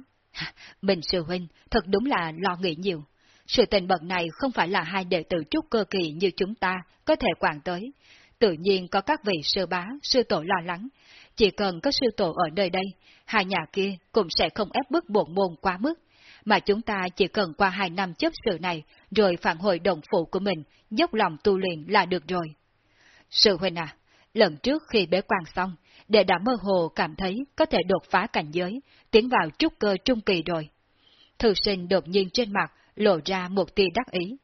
Mình sư huynh, thật đúng là lo nghĩ nhiều. Sự tình bậc này không phải là hai đệ tử trúc cơ kỳ như chúng ta có thể quản tới. Tự nhiên có các vị sư bá, sư tổ lo lắng. Chỉ cần có sư tổ ở nơi đây, hai nhà kia cũng sẽ không ép bức bổn môn quá mức. Mà chúng ta chỉ cần qua hai năm chấp sự này, rồi phản hồi đồng phụ của mình, dốc lòng tu luyện là được rồi. Sư huynh à, lần trước khi bế quan xong, đệ đã mơ hồ cảm thấy có thể đột phá cảnh giới, tiến vào trúc cơ trung kỳ rồi. Thư sinh đột nhiên trên mặt lộ ra một tia đắc ý.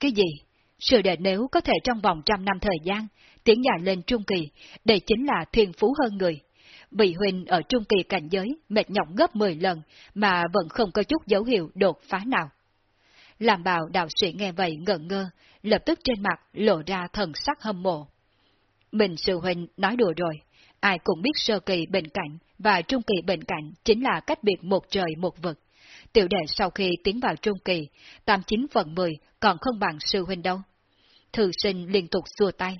Cái gì? Sự đệ nếu có thể trong vòng trăm năm thời gian, tiến dài lên trung kỳ, đây chính là thiên phú hơn người. Bị huynh ở trung kỳ cảnh giới mệt nhọc gấp 10 lần mà vẫn không có chút dấu hiệu đột phá nào. Làm bào đạo sĩ nghe vậy ngẩn ngơ, lập tức trên mặt lộ ra thần sắc hâm mộ. Mình sư huynh nói đùa rồi, ai cũng biết sơ kỳ bệnh cảnh và trung kỳ bệnh cảnh chính là cách biệt một trời một vực. Tiểu đệ sau khi tiến vào trung kỳ, tam chín phần mười còn không bằng sư huynh đâu. Thư sinh liên tục xua tay.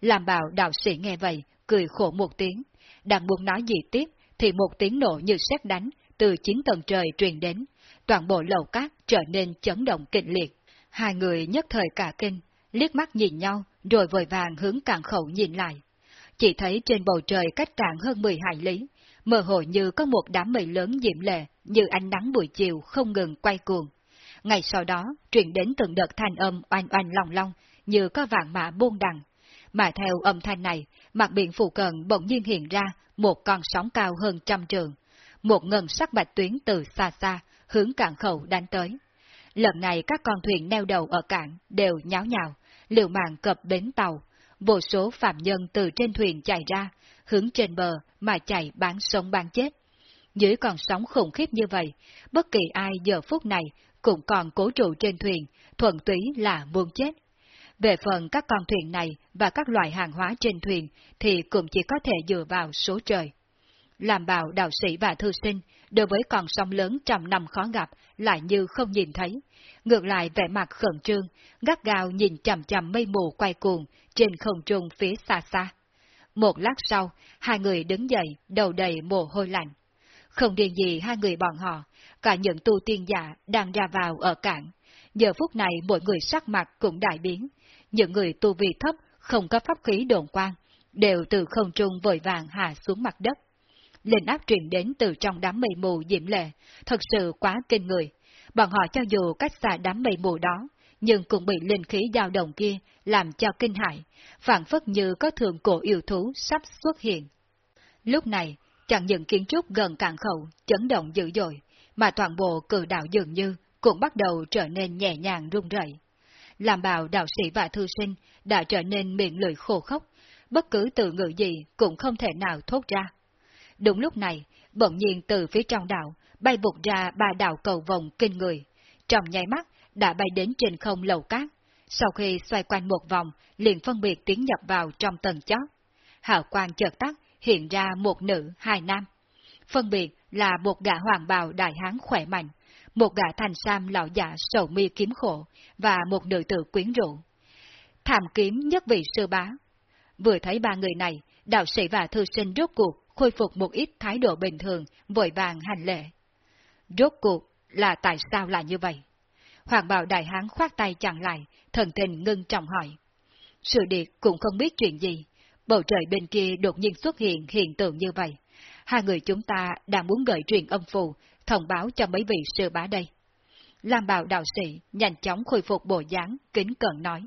Làm bảo đạo sĩ nghe vậy, cười khổ một tiếng. Đang muốn nói gì tiếp, thì một tiếng nổ như sét đánh, từ chín tầng trời truyền đến. Toàn bộ lầu cát trở nên chấn động kịch liệt. Hai người nhất thời cả kinh, liếc mắt nhìn nhau, rồi vội vàng hướng càng khẩu nhìn lại. Chỉ thấy trên bầu trời cách cạn hơn 10 hải lý, mơ hồ như có một đám mây lớn diễm lệ như ánh nắng buổi chiều không ngừng quay cuồng. Ngày sau đó, truyền đến từng đợt thanh âm oanh oanh long long, như có vạn mã buông đằng. Mà theo âm thanh này, mặt biển phụ cận bỗng nhiên hiện ra một con sóng cao hơn trăm trường. Một ngân sắc bạch tuyến từ xa xa, hướng cảng khẩu đánh tới. Lần này các con thuyền neo đầu ở cảng đều nháo nhào, liều mạng cập bến tàu. Vô số phạm nhân từ trên thuyền chạy ra, hướng trên bờ mà chạy bán sống bán chết. Dưới con sóng khủng khiếp như vậy, bất kỳ ai giờ phút này cũng còn cố trụ trên thuyền, thuận túy là muốn chết. Về phần các con thuyền này và các loại hàng hóa trên thuyền thì cũng chỉ có thể dựa vào số trời. Làm bào đạo sĩ và thư sinh, đối với con sông lớn trăm năm khó gặp, lại như không nhìn thấy. Ngược lại vẻ mặt khẩn trương, gắt gao nhìn chầm chầm mây mù quay cuồng trên không trung phía xa xa. Một lát sau, hai người đứng dậy, đầu đầy mồ hôi lạnh. Không điền gì hai người bọn họ, cả những tu tiên giả đang ra vào ở cảng. Giờ phút này mỗi người sắc mặt cũng đại biến. Những người tu vi thấp, không có pháp khí đồn quang đều từ không trung vội vàng hạ xuống mặt đất. Linh áp truyền đến từ trong đám mây mù diễm lệ, thật sự quá kinh người. Bọn họ cho dù cách xa đám mây mù đó, nhưng cũng bị linh khí dao động kia làm cho kinh hại, phản phất như có thường cổ yêu thú sắp xuất hiện. Lúc này, chẳng những kiến trúc gần cạn khẩu chấn động dữ dội, mà toàn bộ cử đạo dường như cũng bắt đầu trở nên nhẹ nhàng rung rẩy. Làm bào đạo sĩ và thư sinh đã trở nên miệng lưỡi khô khốc, bất cứ từ ngữ gì cũng không thể nào thốt ra. Đúng lúc này, bỗng nhiên từ phía trong đạo bay vụt ra ba đạo cầu vòng kinh người, trong nháy mắt đã bay đến trên không lầu cát, sau khi xoay quanh một vòng, liền phân biệt tiến nhập vào trong tầng chót. Hào quang chợt tắt, hiện ra một nữ, hai nam. Phân biệt là một gã hoàng bào đại hán khỏe mạnh, một gã thành sam lão giả sầu mi kiếm khổ, và một nữ tử quyến rũ. Thảm kiếm nhất vị sư bá. Vừa thấy ba người này, đạo sĩ và thư sinh rốt cuộc khôi phục một ít thái độ bình thường, vội vàng hành lễ. Rốt cuộc là tại sao lại như vậy? Hoàng bào đại hán khoát tay chặn lại, thần tình ngưng trọng hỏi. Sự điệt cũng không biết chuyện gì, bầu trời bên kia đột nhiên xuất hiện hiện tượng như vậy. Hai người chúng ta đang muốn gợi truyền âm phù, thông báo cho mấy vị sư bá đây. Lam bào đạo sĩ nhanh chóng khôi phục bộ dáng, kính cẩn nói.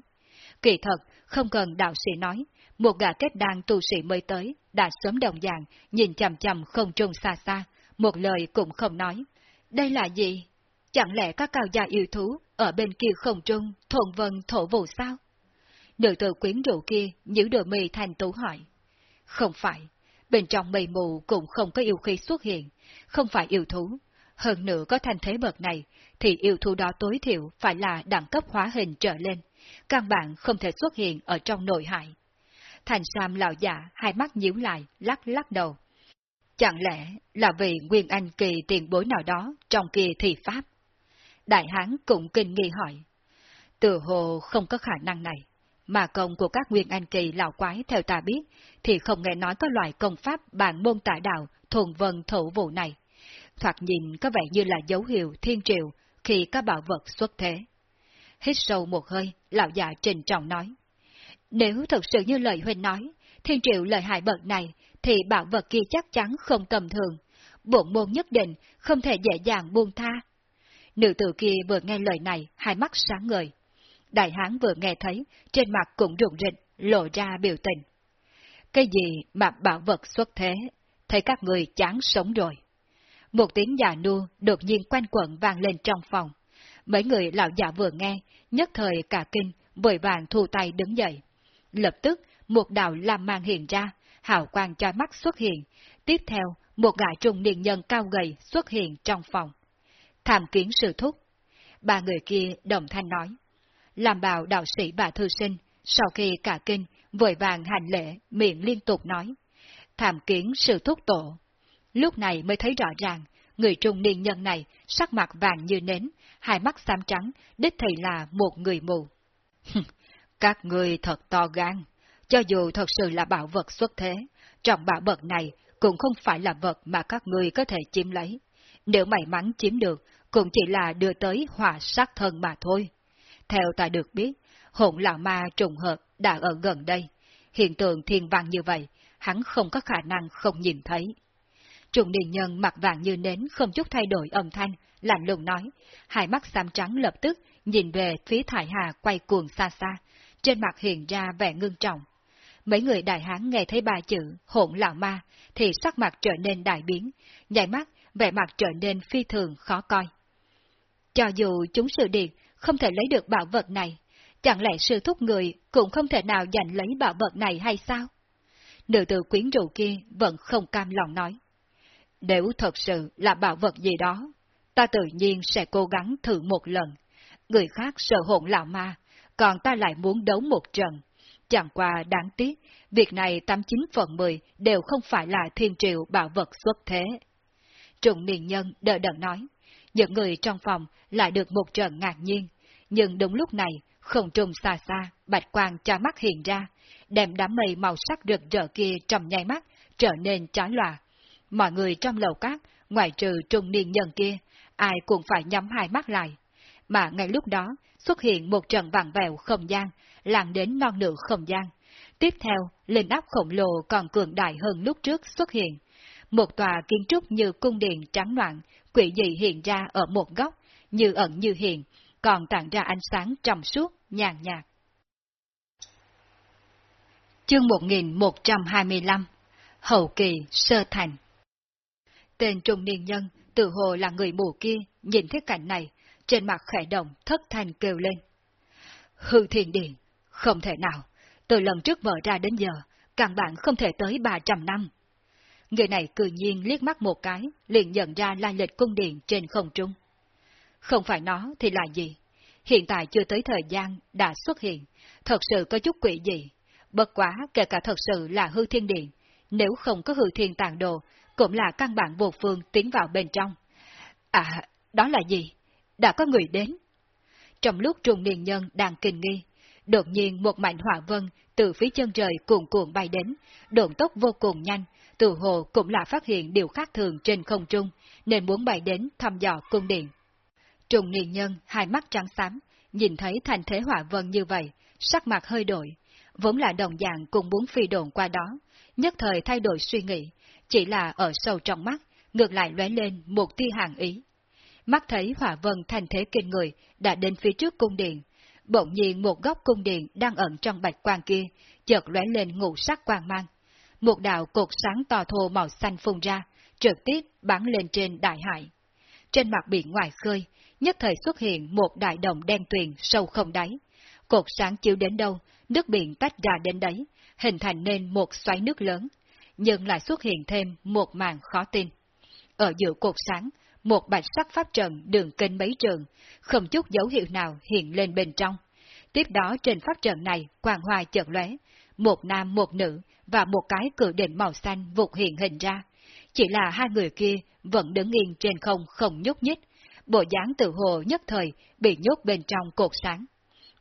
Kỳ thật, không cần đạo sĩ nói, một gã kết đàn tu sĩ mới tới, đã sớm đồng dạng, nhìn chầm chầm không trung xa xa, một lời cũng không nói. Đây là gì? Chẳng lẽ các cao gia yêu thú ở bên kia không trung, thôn vân thổ vụ sao? Nữ tử quyến rũ kia những đôi mì thành tú hỏi. Không phải, bên trong mây mù cũng không có yêu khí xuất hiện, không phải yêu thú. Hơn nữa có thành thế bậc này, thì yêu thú đó tối thiểu phải là đẳng cấp hóa hình trở lên, căn bản không thể xuất hiện ở trong nội hải. Thành Sam lão giả hai mắt nhíu lại, lắc lắc đầu. Chẳng lẽ là vì Nguyên Anh kỳ tiền bối nào đó trong kia thì Pháp? Đại Hán cũng kinh nghi hỏi. Từ hồ không có khả năng này, mà công của các nguyên anh kỳ lão quái theo ta biết, thì không nghe nói có loại công pháp bản môn tại đạo thuần vân thủ vụ này. Thoạt nhìn có vẻ như là dấu hiệu thiên triệu khi các bảo vật xuất thế. Hít sâu một hơi, lão già trình trọng nói. Nếu thật sự như lời huynh nói, thiên triệu lời hại bậc này, thì bảo vật kia chắc chắn không tầm thường. Bổn môn nhất định không thể dễ dàng buông tha Nữ tử kia vừa nghe lời này, hai mắt sáng ngời. Đại hán vừa nghe thấy, trên mặt cũng rụng rịnh, lộ ra biểu tình. Cái gì mà bảo vật xuất thế, thấy các người chán sống rồi. Một tiếng già nu đột nhiên quanh quẩn vang lên trong phòng. Mấy người lão già vừa nghe, nhất thời cả kinh, vội vàng thu tay đứng dậy. Lập tức, một đạo lam mang hiện ra, hào quang cho mắt xuất hiện. Tiếp theo, một gã trung niên nhân cao gầy xuất hiện trong phòng tham kiến sự thúc. Ba người kia đồng thanh nói. Làm bào đạo sĩ và thư sinh, sau khi cả kinh, vội vàng hành lễ, miệng liên tục nói. Tham kiến sự thúc tổ. Lúc này mới thấy rõ ràng, người trung niên nhân này sắc mặt vàng như nến, hai mắt xám trắng, đích thị là một người mù. Các người thật to gan, cho dù thật sự là bảo vật xuất thế, trong bảo vật này cũng không phải là vật mà các người có thể chiếm lấy. Nếu may mắn chiếm được, cũng chỉ là đưa tới hỏa sát thân mà thôi. Theo ta được biết, hỗn lão ma trùng hợp đã ở gần đây. Hiện tượng thiên văn như vậy, hắn không có khả năng không nhìn thấy. Trùng điện Nhân mặt vàng như nến không chút thay đổi âm thanh, lạnh lùng nói, hai mắt xám trắng lập tức nhìn về phía Thải Hà quay cuồng xa xa, trên mặt hiện ra vẻ ngưng trọng. Mấy người đại hán nghe thấy ba chữ hỗn lão ma, thì sắc mặt trở nên đại biến, nhảy mắt, vẻ mặt trở nên phi thường khó coi. Cho dù chúng sự điện không thể lấy được bảo vật này, chẳng lẽ sư thúc người cũng không thể nào giành lấy bảo vật này hay sao? Nữ tử quyến rũ kia vẫn không cam lòng nói. Nếu thật sự là bảo vật gì đó, ta tự nhiên sẽ cố gắng thử một lần. Người khác sợ hồn lão ma, còn ta lại muốn đấu một trận. Chẳng qua đáng tiếc, việc này 89 phần 10 đều không phải là thiên triệu bảo vật xuất thế. Trùng niên nhân đỡ đẫn nói, những người trong phòng lại được một trận ngạc nhiên, nhưng đúng lúc này, không trùng xa xa, bạch quang cha mắt hiện ra, đem đám mây màu sắc rực rỡ kia trong nháy mắt, trở nên chói lòa. Mọi người trong lầu cát, ngoài trừ trung niên nhân kia, ai cũng phải nhắm hai mắt lại. Mà ngay lúc đó, xuất hiện một trận vàng vẹo không gian, lan đến non nửa không gian. Tiếp theo, linh áp khổng lồ còn cường đại hơn lúc trước xuất hiện. Một tòa kiến trúc như cung điện trắng loạn, quỷ dị hiện ra ở một góc, như ẩn như hiện, còn tản ra ánh sáng trong suốt, nhàn nhạt. Chương 1125 Hậu kỳ sơ thành Tên trung niên nhân, tự hồ là người mù kia, nhìn thấy cảnh này, trên mặt khẽ động, thất thanh kêu lên. Hư thiên điện, không thể nào, từ lần trước mở ra đến giờ, căn bản không thể tới 300 năm. Người này cư nhiên liếc mắt một cái, liền nhận ra lai lịch cung điện trên không trung. Không phải nó thì là gì? Hiện tại chưa tới thời gian đã xuất hiện, thật sự có chút quỷ gì. Bất quá kể cả thật sự là hư thiên điện, nếu không có hư thiên tàn đồ, cũng là căn bản vô phương tiến vào bên trong. À, đó là gì? Đã có người đến. Trong lúc trùng niên nhân đang kinh nghi, đột nhiên một mảnh hỏa vân từ phía chân trời cuồn cuộn bay đến, độn tốc vô cùng nhanh, từ hồ cũng là phát hiện điều khác thường trên không trung, nên muốn bay đến thăm dò cung điện. Trùng niên nhân hai mắt trắng xám, nhìn thấy thành thế hỏa vân như vậy, sắc mặt hơi đổi, vốn là đồng dạng cùng muốn phi đồn qua đó, nhất thời thay đổi suy nghĩ, chỉ là ở sâu trong mắt, ngược lại lóe lên một tia hàng ý. Mắt thấy hỏa vân thành thế kinh người đã đến phía trước cung điện, bỗng nhiên một góc cung điện đang ẩn trong bạch quang kia, chợt lóe lên ngũ sắc quang mang. Một đạo cột sáng to thô màu xanh phun ra, trực tiếp bắn lên trên đại hải. Trên mặt biển ngoài khơi, nhất thời xuất hiện một đại đồng đen tuyền sâu không đáy. Cột sáng chiếu đến đâu, nước biển tách ra đến đấy, hình thành nên một xoáy nước lớn, nhưng lại xuất hiện thêm một màn khó tin. Ở giữa cột sáng, một bạch sắc pháp trận đường kênh mấy trường, không chút dấu hiệu nào hiện lên bên trong. Tiếp đó trên pháp trận này quang hoa chợt lóe, một nam một nữ và một cái cự đỉnh màu xanh vụt hiện hình ra. Chỉ là hai người kia vẫn đứng yên trên không không nhúc nhích, bộ dáng tự hồ nhất thời bị nhốt bên trong cột sáng.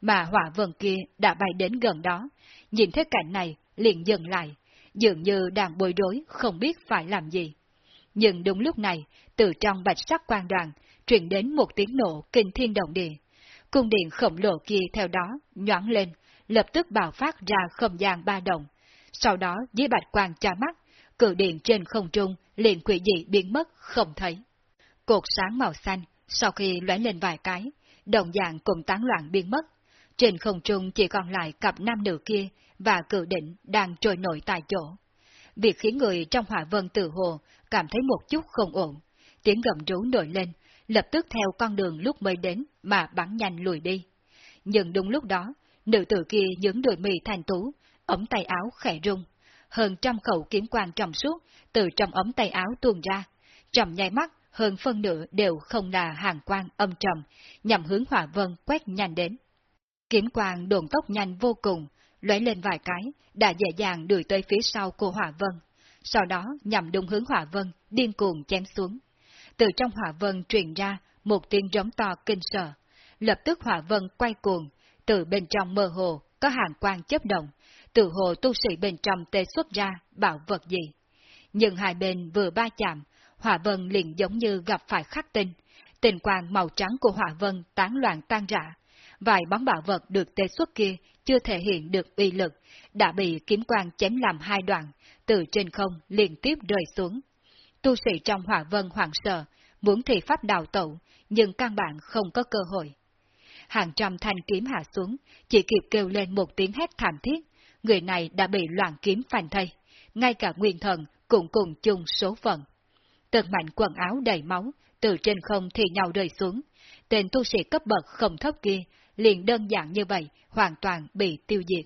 Mà hỏa vần kia đã bay đến gần đó, nhìn thấy cảnh này liền dừng lại, dường như đang bối rối không biết phải làm gì. Nhưng đúng lúc này, từ trong bạch sắc quan đoàn, truyền đến một tiếng nổ kinh thiên động địa. Cung điện khổng lồ kia theo đó, nhoáng lên, lập tức bạo phát ra không gian ba động. Sau đó dưới bạch quang cha mắt, cự điện trên không trung liền quỷ dị biến mất không thấy. Cột sáng màu xanh, sau khi lóe lên vài cái, đồng dạng cùng tán loạn biến mất. Trên không trung chỉ còn lại cặp nam nữ kia và cự định đang trôi nổi tại chỗ. Việc khiến người trong hỏa vân tự hồ cảm thấy một chút không ổn. Tiếng gầm rú nổi lên, lập tức theo con đường lúc mới đến mà bắn nhanh lùi đi. Nhưng đúng lúc đó, nữ tử kia nhướng đôi mì thành tú, ống tay áo khẽ rung. Hơn trăm khẩu kiếm quang trong suốt từ trong ống tay áo tuôn ra. trầm nháy mắt, hơn phân nửa đều không là hàng quang âm trầm, nhằm hướng hỏa vân quét nhanh đến. Kiếm quang đồn tốc nhanh vô cùng, lóe lên vài cái, đã dễ dàng đuổi tới phía sau của hỏa vân. Sau đó nhằm đúng hướng hỏa vân, điên cuồng chém xuống. Từ trong hỏa vân truyền ra một tiếng rống to kinh sợ. Lập tức hỏa vân quay cuồng, từ bên trong mơ hồ có hàng quang chấp động, từ hồ tu sĩ bên trong tê xuất ra bảo vật gì. Nhưng hai bên vừa ba chạm, hỏa vân liền giống như gặp phải khắc tinh, tình quang màu trắng của hỏa vân tán loạn tan rã. Vài bóng bảo vật được tê xuất kia chưa thể hiện được uy lực, đã bị kiếm quang chém làm hai đoạn, từ trên không liên tiếp rơi xuống. tu sĩ trong hỏa vân hoảng sợ, muốn thi pháp đào tẩu, nhưng căn bản không có cơ hội. Hàng trăm thanh kiếm hạ xuống, chỉ kịp kêu lên một tiếng hét thảm thiết, người này đã bị loạn kiếm phanh thây, ngay cả nguyên thần cũng cùng chung số phận. Từng mảnh quần áo đầy máu, từ trên không thì nhau rơi xuống, tên tu sĩ cấp bậc không thấp kia, liền đơn giản như vậy, hoàn toàn bị tiêu diệt.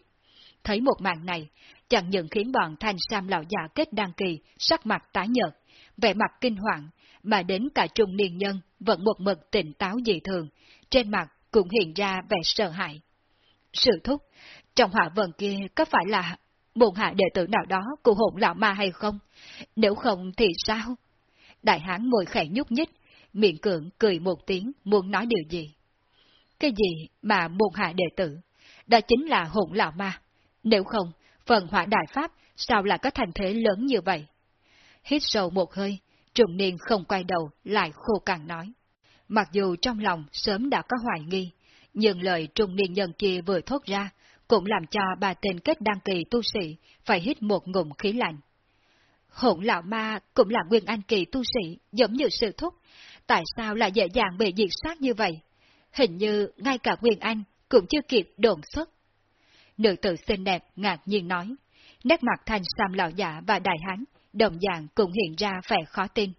Thấy một màn này, chẳng những khiến bọn thanh sam lão già kết đăng kỳ, sắc mặt tái nhợt, vẻ mặt kinh hoàng, mà đến cả trung niên nhân vẫn một mực tỉnh táo dị thường, trên mặt cũng hiện ra vẻ sợ hãi. Sự thúc, trong hỏa vần kia có phải là môn hạ đệ tử nào đó của hồn lão ma hay không? Nếu không thì sao? Đại hán ngồi khẽ nhúc nhích, miệng cưỡng cười một tiếng muốn nói điều gì. Cái gì mà môn hạ đệ tử? Đó chính là hỗn lão ma. Nếu không, phần hỏa đại pháp sao lại có thành thế lớn như vậy? Hít sâu một hơi, trùng niên không quay đầu, lại khô càng nói. Mặc dù trong lòng sớm đã có hoài nghi, nhưng lời trùng niên nhân kia vừa thốt ra, cũng làm cho bà tên kết đăng kỳ tu sĩ phải hít một ngụm khí lạnh. Hỗn lão ma cũng là nguyên anh kỳ tu sĩ, giống như sự thúc, tại sao lại dễ dàng bị diệt sát như vậy? Hình như ngay cả nguyên anh cũng chưa kịp đồn xuất. Nữ tử xinh đẹp ngạc nhiên nói, nét mặt thanh sam lão giả và đại hán, đồng dạng cũng hiện ra vẻ khó tin.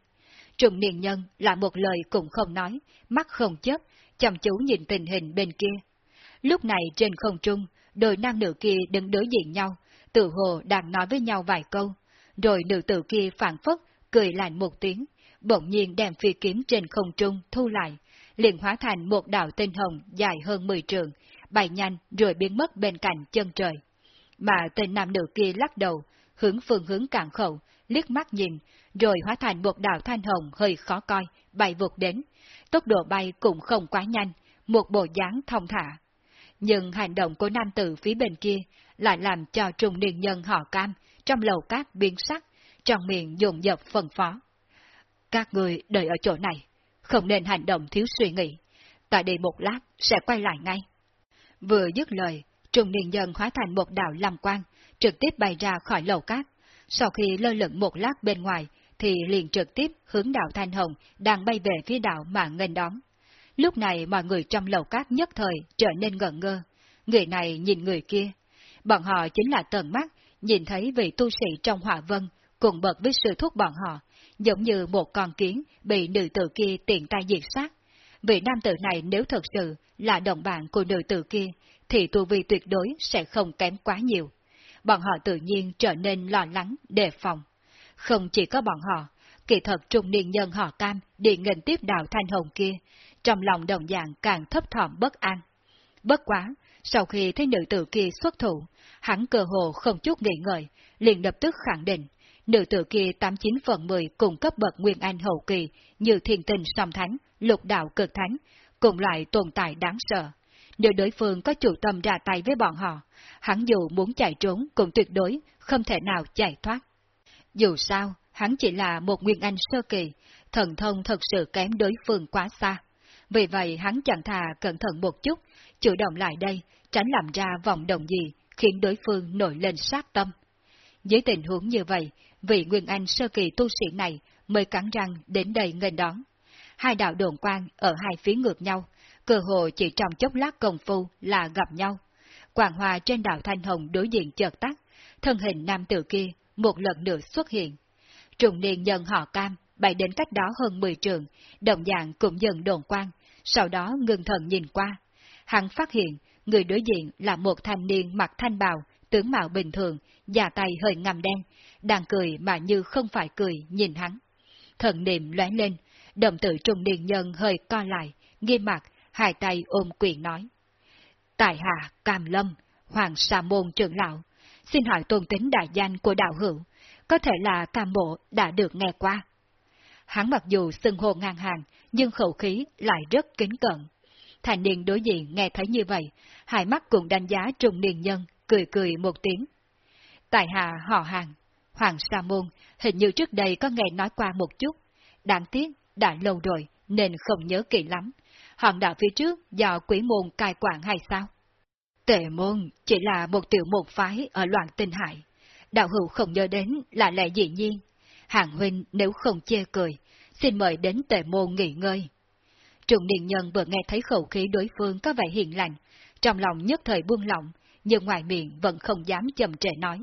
Trùng niên nhân là một lời cũng không nói, mắt không chớp, chăm chú nhìn tình hình bên kia. Lúc này trên không trung, đôi nam nữ kia đứng đối diện nhau, tự hồ đang nói với nhau vài câu, rồi nữ tử kia phản phất, cười lạnh một tiếng, bỗng nhiên đem phi kiếm trên không trung thu lại, liền hóa thành một đạo tinh hồng dài hơn 10 trường, bay nhanh rồi biến mất bên cạnh chân trời. Mà tên nam nữ kia lắc đầu, hướng phương hướng cạn khẩu, liếc mắt nhìn, rồi hóa thành một đạo thanh hồng hơi khó coi, bay vụt đến. Tốc độ bay cũng không quá nhanh, một bộ dáng thông thả. Nhưng hành động của nam tử phía bên kia lại làm cho trùng niên nhân họ cam trong lầu cát biến sắc, trong miệng dồn dập phân phó. Các người đợi ở chỗ này, không nên hành động thiếu suy nghĩ. Tại đây một lát sẽ quay lại ngay. Vừa dứt lời, trùng niên nhân hóa thành một đạo lam quang, trực tiếp bay ra khỏi lầu cát. Sau khi lơ lửng một lát bên ngoài, thì liền trực tiếp hướng đạo Thanh Hồng đang bay về phía đạo mà nghênh đón. Lúc này mọi người trong lầu cát nhất thời trở nên ngẩn ngơ. Người này nhìn người kia. Bọn họ chính là tần mắt, nhìn thấy vị tu sĩ trong hỏa vân, cùng bật với sự thúc bọn họ, giống như một con kiến bị nữ tử kia tiện tay diệt sát. Vị nam tử này nếu thật sự là đồng bạn của nữ tử kia, thì tu vi tuyệt đối sẽ không kém quá nhiều. Bọn họ tự nhiên trở nên lo lắng, đề phòng. Không chỉ có bọn họ, kỳ thật trung niên nhân họ cam đi nghênh tiếp đạo thanh hồng kia, trong lòng đồng dạng càng thấp thỏm bất an. Bất quá, sau khi thấy nữ tử kia xuất thủ, hắn cơ hồ không chút nghĩ ngợi, liền lập tức khẳng định, nữ tử kia 89 phần 10 cùng cấp bậc Nguyên Anh hậu kỳ như thiên tình song thánh, lục đạo cực thánh, cùng loại tồn tại đáng sợ. Nếu đối phương có chủ tâm ra tay với bọn họ, hắn dù muốn chạy trốn cũng tuyệt đối không thể nào chạy thoát. Dù sao, hắn chỉ là một Nguyên Anh sơ kỳ, thần thông thật sự kém đối phương quá xa. Vì vậy hắn chẳng thà cẩn thận một chút, chủ động lại đây, tránh làm ra vòng đồng gì, khiến đối phương nổi lên sát tâm. Dưới tình huống như vậy, vị Nguyên Anh sơ kỳ tu sĩ này mới cắn răng đến đây nghênh đón. Hai đạo đồn quang ở hai phía ngược nhau, cơ hồ chỉ trong chốc lát công phu là gặp nhau. Quảng hòa trên đảo Thanh Hồng đối diện chợt tắt, thân hình nam tử kia một lần nữa xuất hiện. Trùng niên nhân họ cam bay đến cách đó hơn 10 trường, đồng dạng cũng dần đồn quang, sau đó ngưng thần nhìn qua. Hắn phát hiện, người đối diện là một thanh niên mặc thanh bào, tướng mạo bình thường, già tay hơi ngầm đen, đang cười mà như không phải cười nhìn hắn. Thần niệm lóe lên, đồng tử trùng niên nhân hơi co lại, nghiêm mặt, hai tay ôm quyền nói. Tại hạ Cam Lâm, Hoàng Sa Môn trưởng lão, xin hỏi tôn tính đại danh của đạo hữu, có thể là Cam Bộ đã được nghe qua. Hắn mặc dù xưng hô ngang hàng, nhưng khẩu khí lại rất kính cận. Thành niên đối diện nghe thấy như vậy, hai mắt cũng đánh giá trùng niên nhân, cười cười một tiếng. Tại hạ họ hàng, Hoàng Sa Môn, hình như trước đây có nghe nói qua một chút. Đáng tiếc, đã lâu rồi, nên không nhớ kỹ lắm. Hòn đạo phía trước do quỷ môn cai quản hay sao? Tệ môn chỉ là một tiểu một phái ở loạn tinh hải. Đạo hữu không nhớ đến là lẽ dĩ nhiên. Hàng huynh nếu không chê cười, xin mời đến tề môn nghỉ ngơi. Trùng Điện nhân vừa nghe thấy khẩu khí đối phương có vẻ hiền lành, trong lòng nhất thời buông lỏng, nhưng ngoài miệng vẫn không dám chậm trễ nói.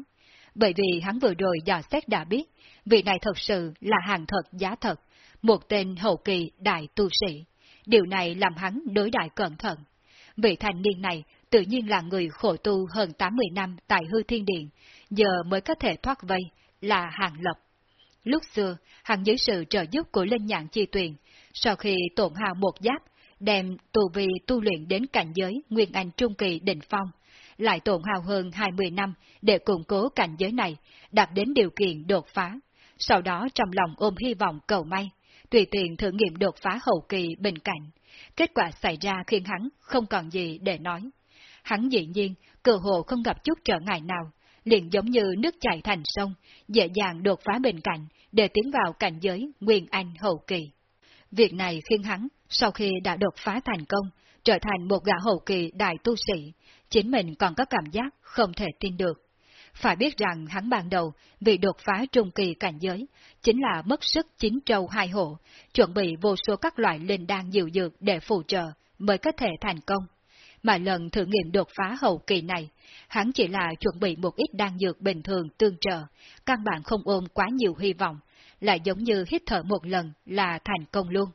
Bởi vì hắn vừa rồi dò xét đã biết, vị này thật sự là hàng thật giá thật, một tên hậu kỳ đại tu sĩ. Điều này làm hắn đối đại cẩn thận. Vị thanh niên này tự nhiên là người khổ tu hơn 80 năm tại hư thiên điện, giờ mới có thể thoát vây, là hàng lập. Lúc xưa, hắn dưới sự trợ giúp của linh nhạn chi tuyền, sau khi tổn hào một giáp, đem tù vi tu luyện đến cảnh giới Nguyên Anh Trung Kỳ định phong, lại tổn hào hơn 20 năm để củng cố cảnh giới này, đạt đến điều kiện đột phá. Sau đó trong lòng ôm hy vọng cầu may, tùy tiện thử nghiệm đột phá hậu kỳ bên cạnh. Kết quả xảy ra khiến hắn không còn gì để nói. Hắn dĩ nhiên, cơ hồ không gặp chút trở ngại nào, liền giống như nước chảy thành sông, dễ dàng đột phá bên cạnh để tiến vào cảnh giới Nguyên Anh hậu kỳ. Việc này khiến hắn, sau khi đã đột phá thành công, trở thành một gã hậu kỳ đại tu sĩ, chính mình còn có cảm giác không thể tin được. Phải biết rằng hắn ban đầu vì đột phá trung kỳ cảnh giới, chính là mất sức chín trâu hai hộ, chuẩn bị vô số các loại linh đan dịu dược để phù trợ, mới có thể thành công. Mà lần thử nghiệm đột phá hậu kỳ này, hắn chỉ là chuẩn bị một ít đan dược bình thường tương trợ, căn bản không ôm quá nhiều hy vọng, lại giống như hít thở một lần là thành công luôn.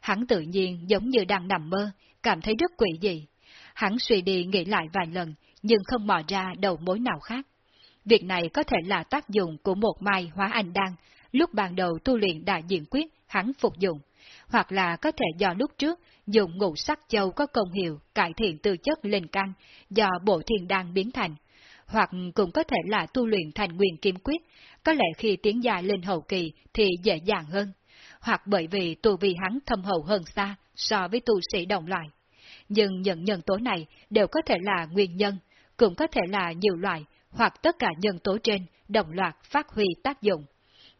Hắn tự nhiên giống như đang nằm mơ, cảm thấy rất quỷ dị. Hắn suy đi nghĩ lại vài lần, nhưng không mò ra đầu mối nào khác. Việc này có thể là tác dụng của một mai hóa anh đan, lúc ban đầu tu luyện đại diện quyết, hắn phục dụng, hoặc là có thể do lúc trước dùng ngũ sắc châu có công hiệu cải thiện tư chất lên căn do bộ thiên đan biến thành, hoặc cũng có thể là tu luyện thành nguyên kim quyết, có lẽ khi tiến dài lên hậu kỳ thì dễ dàng hơn, hoặc bởi vì tu vi hắn thâm hậu hơn xa so với tu sĩ đồng loại. Nhưng những nhân tố này đều có thể là nguyên nhân, cũng có thể là nhiều loại, hoặc tất cả nhân tố trên đồng loạt phát huy tác dụng.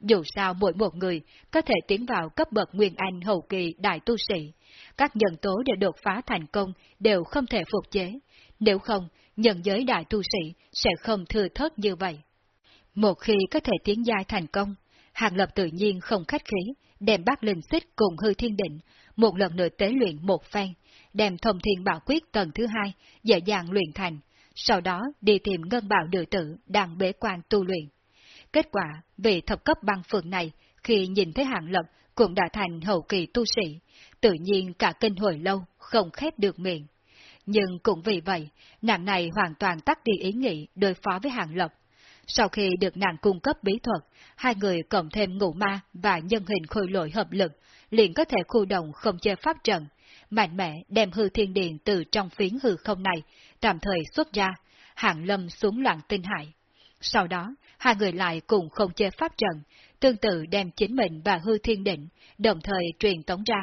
Dù sao mỗi một người có thể tiến vào cấp bậc Nguyên Anh hậu kỳ đại tu sĩ, các nhân tố để đột phá thành công đều không thể phục chế, nếu không, nhân giới đại tu sĩ sẽ không thừa thớt như vậy. Một khi có thể tiến giai thành công, Hàng Lập tự nhiên không khách khí, đem bác linh xích cùng hư thiên định, một lần nữa tế luyện một phen, đem thông thiên bảo quyết tầng thứ hai dễ dàng luyện thành, sau đó đi tìm ngân bảo đệ tử đang bế quan tu luyện. Kết quả, vị thập cấp băng phượng này, khi nhìn thấy hạng Lập cũng đã thành hậu kỳ tu sĩ, tự nhiên cả kinh hồi lâu, không khép được miệng. Nhưng cũng vì vậy, nàng này hoàn toàn tắt đi ý nghĩ đối phó với hạng Lập. Sau khi được nàng cung cấp bí thuật, hai người cộng thêm ngũ ma và nhân hình khôi lội hợp lực, liền có thể khu động không chơi pháp trận, mạnh mẽ đem hư thiên điện từ trong phiến hư không này, tạm thời xuất ra, hạng lâm xuống loạn tinh hải. Sau đó, hai người lại cùng không chế pháp trận, tương tự đem chính mình và hư thiên định, đồng thời truyền tống ra.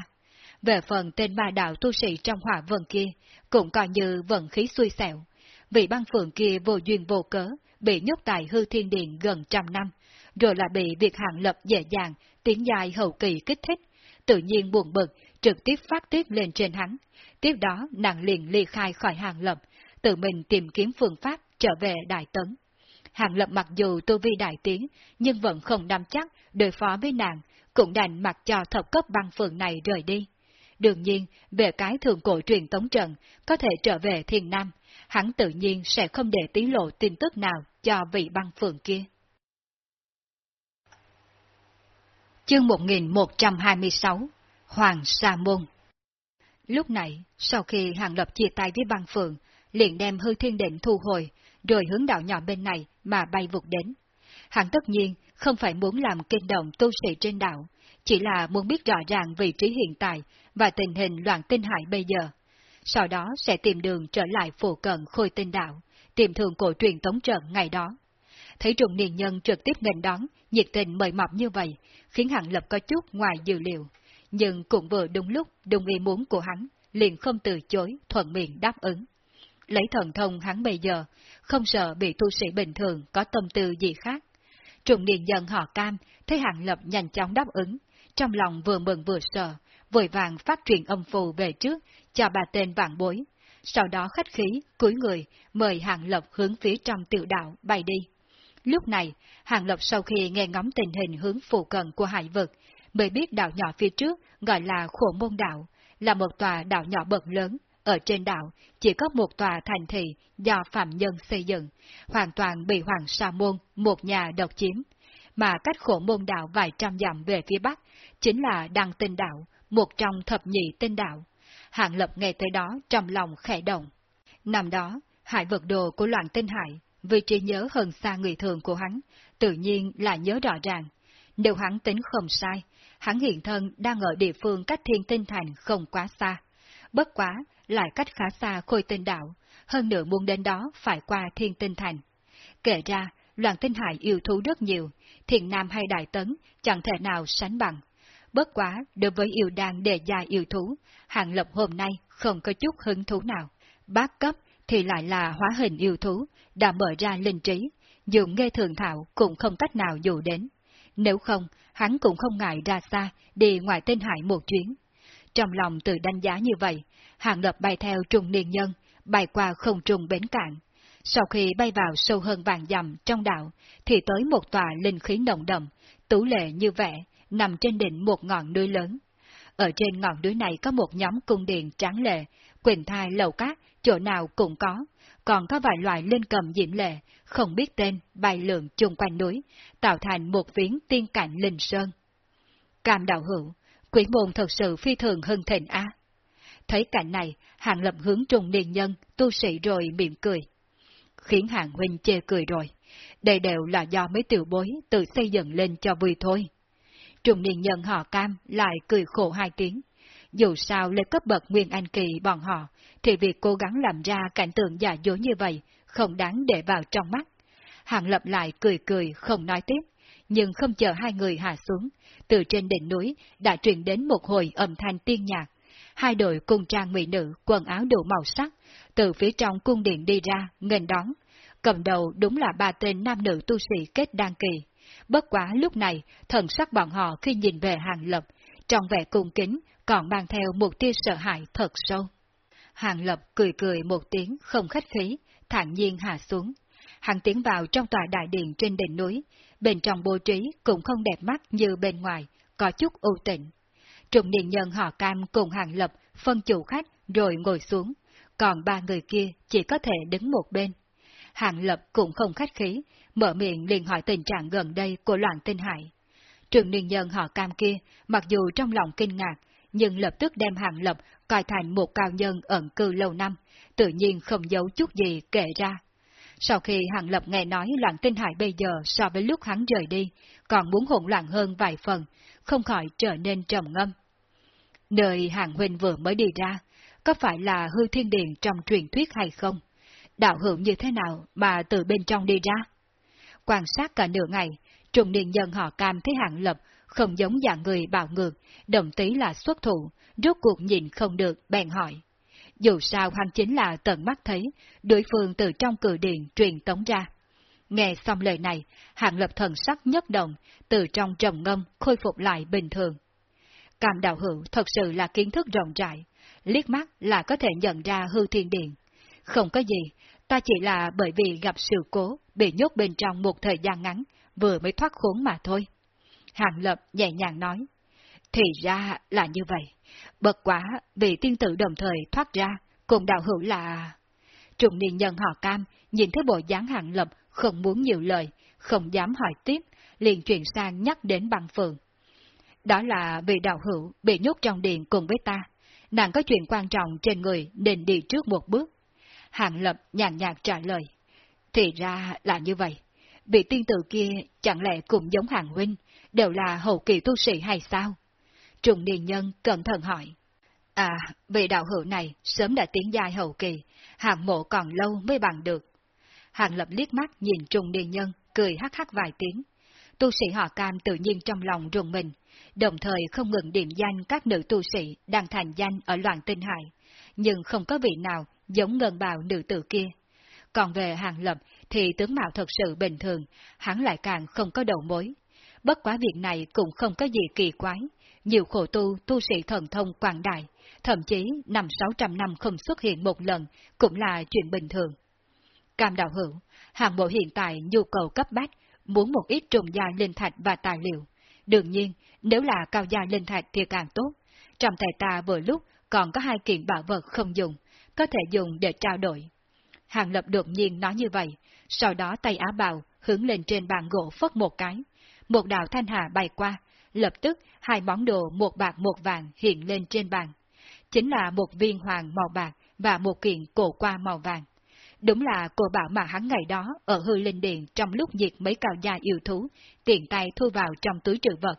Về phần tên ma đạo tu sĩ trong hỏa vần kia, cũng coi như vận khí xui xẻo. Vị băng phượng kia vô duyên vô cớ, bị nhốt tại hư thiên điện gần trăm năm, rồi lại bị việc hạng lập dễ dàng, tiến dài hậu kỳ kích thích, tự nhiên buồn bực, trực tiếp phát tiết lên trên hắn. Tiếp đó nàng liền ly khai khỏi hàng lập, tự mình tìm kiếm phương pháp trở về Đại Tấn. Hàng lập mặc dù tu vi đại tiến, nhưng vẫn không nắm chắc đối phó với nàng, cũng đành mặc cho thập cấp băng phường này rời đi. Đương nhiên, về cái thường cổ truyền tống trận, có thể trở về thiên nam, hắn tự nhiên sẽ không để tí lộ tin tức nào cho vị băng phường kia. Chương 1126 Hoàng Sa Môn Lúc này, sau khi Hàng Lập chia tay với băng phượng, liền đem hư thiên định thu hồi, rồi hướng đạo nhỏ bên này mà bay vụt đến. Hắn tất nhiên không phải muốn làm kinh động tu sĩ trên đảo, chỉ là muốn biết rõ ràng vị trí hiện tại và tình hình loạn tinh hải bây giờ. Sau đó sẽ tìm đường trở lại phổ cận khôi tinh đạo, tìm thường cổ truyền tống trận ngày đó. Thấy trùng niên nhân trực tiếp nghênh đón, nhiệt tình mời mọc như vậy, khiến hạng lập có chút ngoài dự liệu. Nhưng cũng vừa đúng lúc đúng ý muốn của hắn, liền không từ chối, thuận miệng đáp ứng. Lấy thần thông hắn bây giờ, không sợ bị tu sĩ bình thường có tâm tư gì khác. Trùng niên dân họ cam, thấy hạng lập nhanh chóng đáp ứng, trong lòng vừa mừng vừa sợ, vội vàng phát truyền âm phù về trước, cho bà tên vạn bối. Sau đó khách khí, cúi người, mời hạng lập hướng phía trong tiểu đạo bay đi. Lúc này, Hàng Lập sau khi nghe ngóng tình hình hướng phụ cận của hải vực, mới biết đảo nhỏ phía trước gọi là khổ môn đảo, là một tòa đảo nhỏ bậc lớn. Ở trên đảo chỉ có một tòa thành thị do phạm nhân xây dựng, hoàn toàn bị Hoàng Sa Môn, một nhà độc chiếm. Mà cách khổ môn đảo vài trăm dặm về phía bắc, chính là Đăng Tinh Đảo, một trong thập nhị tinh đảo. Hạng Lập nghe tới đó trong lòng khẽ động. Năm đó, hải vật đồ của loạn tinh hải, vì trí nhớ hơn xa người thường của hắn, tự nhiên là nhớ rõ ràng. Nếu hắn tính không sai, hắn hiện thân đang ở địa phương cách thiên tinh thành không quá xa. Bất quá, lại cách khá xa khôi tinh đảo, hơn nữa muốn đến đó phải qua thiên tinh thành. Kể ra, loạn tinh hải yêu thú rất nhiều, thiện nam hay đại tấn chẳng thể nào sánh bằng. Bất quá, đối với yêu đàn đề gia yêu thú, hạng lập hôm nay không có chút hứng thú nào. Bác cấp thì lại là hóa hình yêu thú, đã mở ra linh trí, dùng nghe thường thảo cũng không cách nào dù đến. Nếu không, hắn cũng không ngại ra xa, đi ngoài tên hải một chuyến. Trong lòng tự đánh giá như vậy, hàng lập bay theo trùng niên nhân, bay qua không trùng bến cạn. Sau khi bay vào sâu hơn vàng dặm trong đảo, thì tới một tòa linh khí nồng đậm, tú lệ như vẽ, nằm trên đỉnh một ngọn núi lớn. Ở trên ngọn núi này có một nhóm cung điện tráng lệ, quyền thai lầu cát, chỗ nào cũng có, còn có vài loại linh cầm diễm lệ, không biết tên, bay lượn chung quanh núi, tạo thành một viếng tiên cảnh linh sơn. Cam đạo hữu, quỷ môn thật sự phi thường hưng thịnh á. Thấy cảnh này, hạng lập hướng trùng niên nhân, tu sĩ rồi mỉm cười. Khiến hạng huynh chê cười rồi. Đây đều là do mấy tiểu bối tự xây dựng lên cho vui thôi. Trùng niên nhân họ cam lại cười khổ hai tiếng. Dù sao lên cấp bậc Nguyên Anh Kỳ bọn họ, thì việc cố gắng làm ra cảnh tượng giả dối như vậy không đáng để vào trong mắt. Hàng lập lại cười cười không nói tiếp, nhưng không chờ hai người hạ xuống, từ trên đỉnh núi đã truyền đến một hồi âm thanh tiên nhạc. Hai đội cung trang mỹ nữ, quần áo đủ màu sắc, từ phía trong cung điện đi ra, nghênh đón. Cầm đầu đúng là ba tên nam nữ tu sĩ kết đăng kỳ. Bất quá lúc này, thần sắc bọn họ khi nhìn về hàng lập, trong vẻ cung kính, còn mang theo một tia sợ hãi thật sâu. Hàng Lập cười cười một tiếng không khách khí, thản nhiên hạ xuống. Hắn tiến vào trong tòa đại điện trên đỉnh núi, bên trong bố trí cũng không đẹp mắt như bên ngoài, có chút ưu tịnh. Trùng niên nhân họ cam cùng Hàng Lập phân chủ khách rồi ngồi xuống, còn ba người kia chỉ có thể đứng một bên. Hàng Lập cũng không khách khí, mở miệng liền hỏi tình trạng gần đây của loạn tinh hải. Trường niên nhân họ cam kia, mặc dù trong lòng kinh ngạc, nhưng lập tức đem Hàng Lập coi thành một cao nhân ẩn cư lâu năm, tự nhiên không giấu chút gì kể ra. Sau khi Hàng Lập nghe nói loạn tinh hải bây giờ so với lúc hắn rời đi, còn muốn hỗn loạn hơn vài phần, không khỏi trở nên trầm ngâm. Nơi Hàng Huynh vừa mới đi ra, có phải là hư thiên điện trong truyền thuyết hay không? Đạo hữu như thế nào mà từ bên trong đi ra? Quan sát cả nửa ngày, trùng niên nhân họ cam thấy Hàng Lập không giống dạng người bạo ngược, đồng tí là xuất thủ, rốt cuộc nhìn không được, bèn hỏi. Dù sao hắn chính là tận mắt thấy, đối phương từ trong cử điện truyền tống ra. Nghe xong lời này, hạng lập thần sắc nhất động, từ trong trầm ngâm khôi phục lại bình thường. Cam đạo hữu thật sự là kiến thức rộng rãi, liếc mắt là có thể nhận ra hư thiên điện. Không có gì, ta chỉ là bởi vì gặp sự cố, bị nhốt bên trong một thời gian ngắn, vừa mới thoát khốn mà thôi. Hàng Lập nhẹ nhàng nói. Thì ra là như vậy. Bật quá vì tiên tử đồng thời thoát ra, cùng đạo hữu là... Trùng niên nhân họ cam, nhìn thấy bộ dáng Hàng Lập không muốn nhiều lời, không dám hỏi tiếp, liền chuyển sang nhắc đến băng phượng. Đó là vì đạo hữu bị nhốt trong điện cùng với ta. Nàng có chuyện quan trọng trên người nên đi trước một bước. Hàng Lập nhàn nhạt trả lời. Thì ra là như vậy. Vị tiên tử kia chẳng lẽ cũng giống hàng huynh, đều là hậu kỳ tu sĩ hay sao? Trùng điền Nhân cẩn thận hỏi. À, vị đạo hữu này sớm đã tiến giai hậu kỳ, hạng mộ còn lâu mới bằng được. Hạng lập liếc mắt nhìn Trùng điền Nhân, cười hắc hắc vài tiếng. Tu sĩ họ cam tự nhiên trong lòng rùng mình, đồng thời không ngừng điểm danh các nữ tu sĩ đang thành danh ở loạn tinh hải, nhưng không có vị nào giống ngân bào nữ tử kia. Còn về hàng lập thì tướng mạo thật sự bình thường, hắn lại càng không có đầu mối. Bất quá việc này cũng không có gì kỳ quái, nhiều khổ tu, tu sĩ thần thông quảng đại, thậm chí năm sáu trăm năm không xuất hiện một lần cũng là chuyện bình thường. Cam đạo hữu, Hàng bộ hiện tại nhu cầu cấp bách, muốn một ít trùng gia linh thạch và tài liệu. Đương nhiên, nếu là cao gia linh thạch thì càng tốt. Trong tay ta vừa lúc còn có hai kiện bảo vật không dùng, có thể dùng để trao đổi. Hàng lập đột nhiên nói như vậy, sau đó tay á bào hướng lên trên bàn gỗ phất một cái. Một đạo thanh hà bay qua, lập tức hai món đồ một bạc một vàng hiện lên trên bàn. Chính là một viên hoàng màu bạc và một kiện cổ qua màu vàng. Đúng là cô bảo mà hắn ngày đó ở hư linh điện trong lúc diệt mấy cao gia yêu thú, tiện tay thu vào trong túi trữ vật.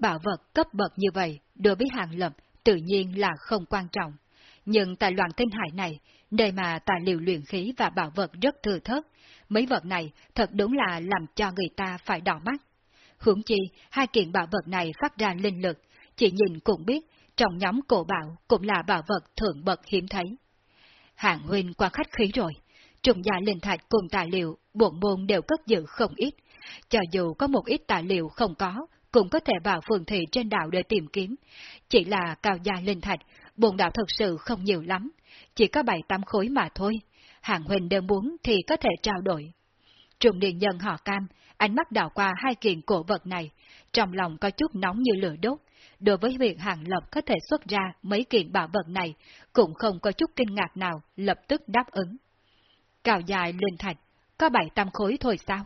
Bảo vật cấp bậc như vậy, đối với hàng lập, tự nhiên là không quan trọng. Nhưng tại loạn tinh hải này, nơi mà tài liệu luyện khí và bảo vật rất thừa thớt, mấy vật này thật đúng là làm cho người ta phải đỏ mắt. Hướng chi, hai kiện bảo vật này phát ra linh lực, chỉ nhìn cũng biết, trong nhóm cổ bảo cũng là bảo vật thượng bậc hiếm thấy. Hạng huynh qua khách khí rồi, trùng gia linh thạch cùng tài liệu, bổn môn đều cất giữ không ít, cho dù có một ít tài liệu không có, cũng có thể vào phường thị trên đảo để tìm kiếm. Chỉ là cao gia linh thạch, bồn đạo thật sự không nhiều lắm, chỉ có bảy tám khối mà thôi. Hàng huynh đều muốn thì có thể trao đổi. Trùng điện nhân họ cam, ánh mắt đảo qua hai kiện cổ vật này, trong lòng có chút nóng như lửa đốt. Đối với việc hàng lập có thể xuất ra mấy kiện bảo vật này, cũng không có chút kinh ngạc nào, lập tức đáp ứng. Cào dài lên thạch, có bảy tam khối thôi sao?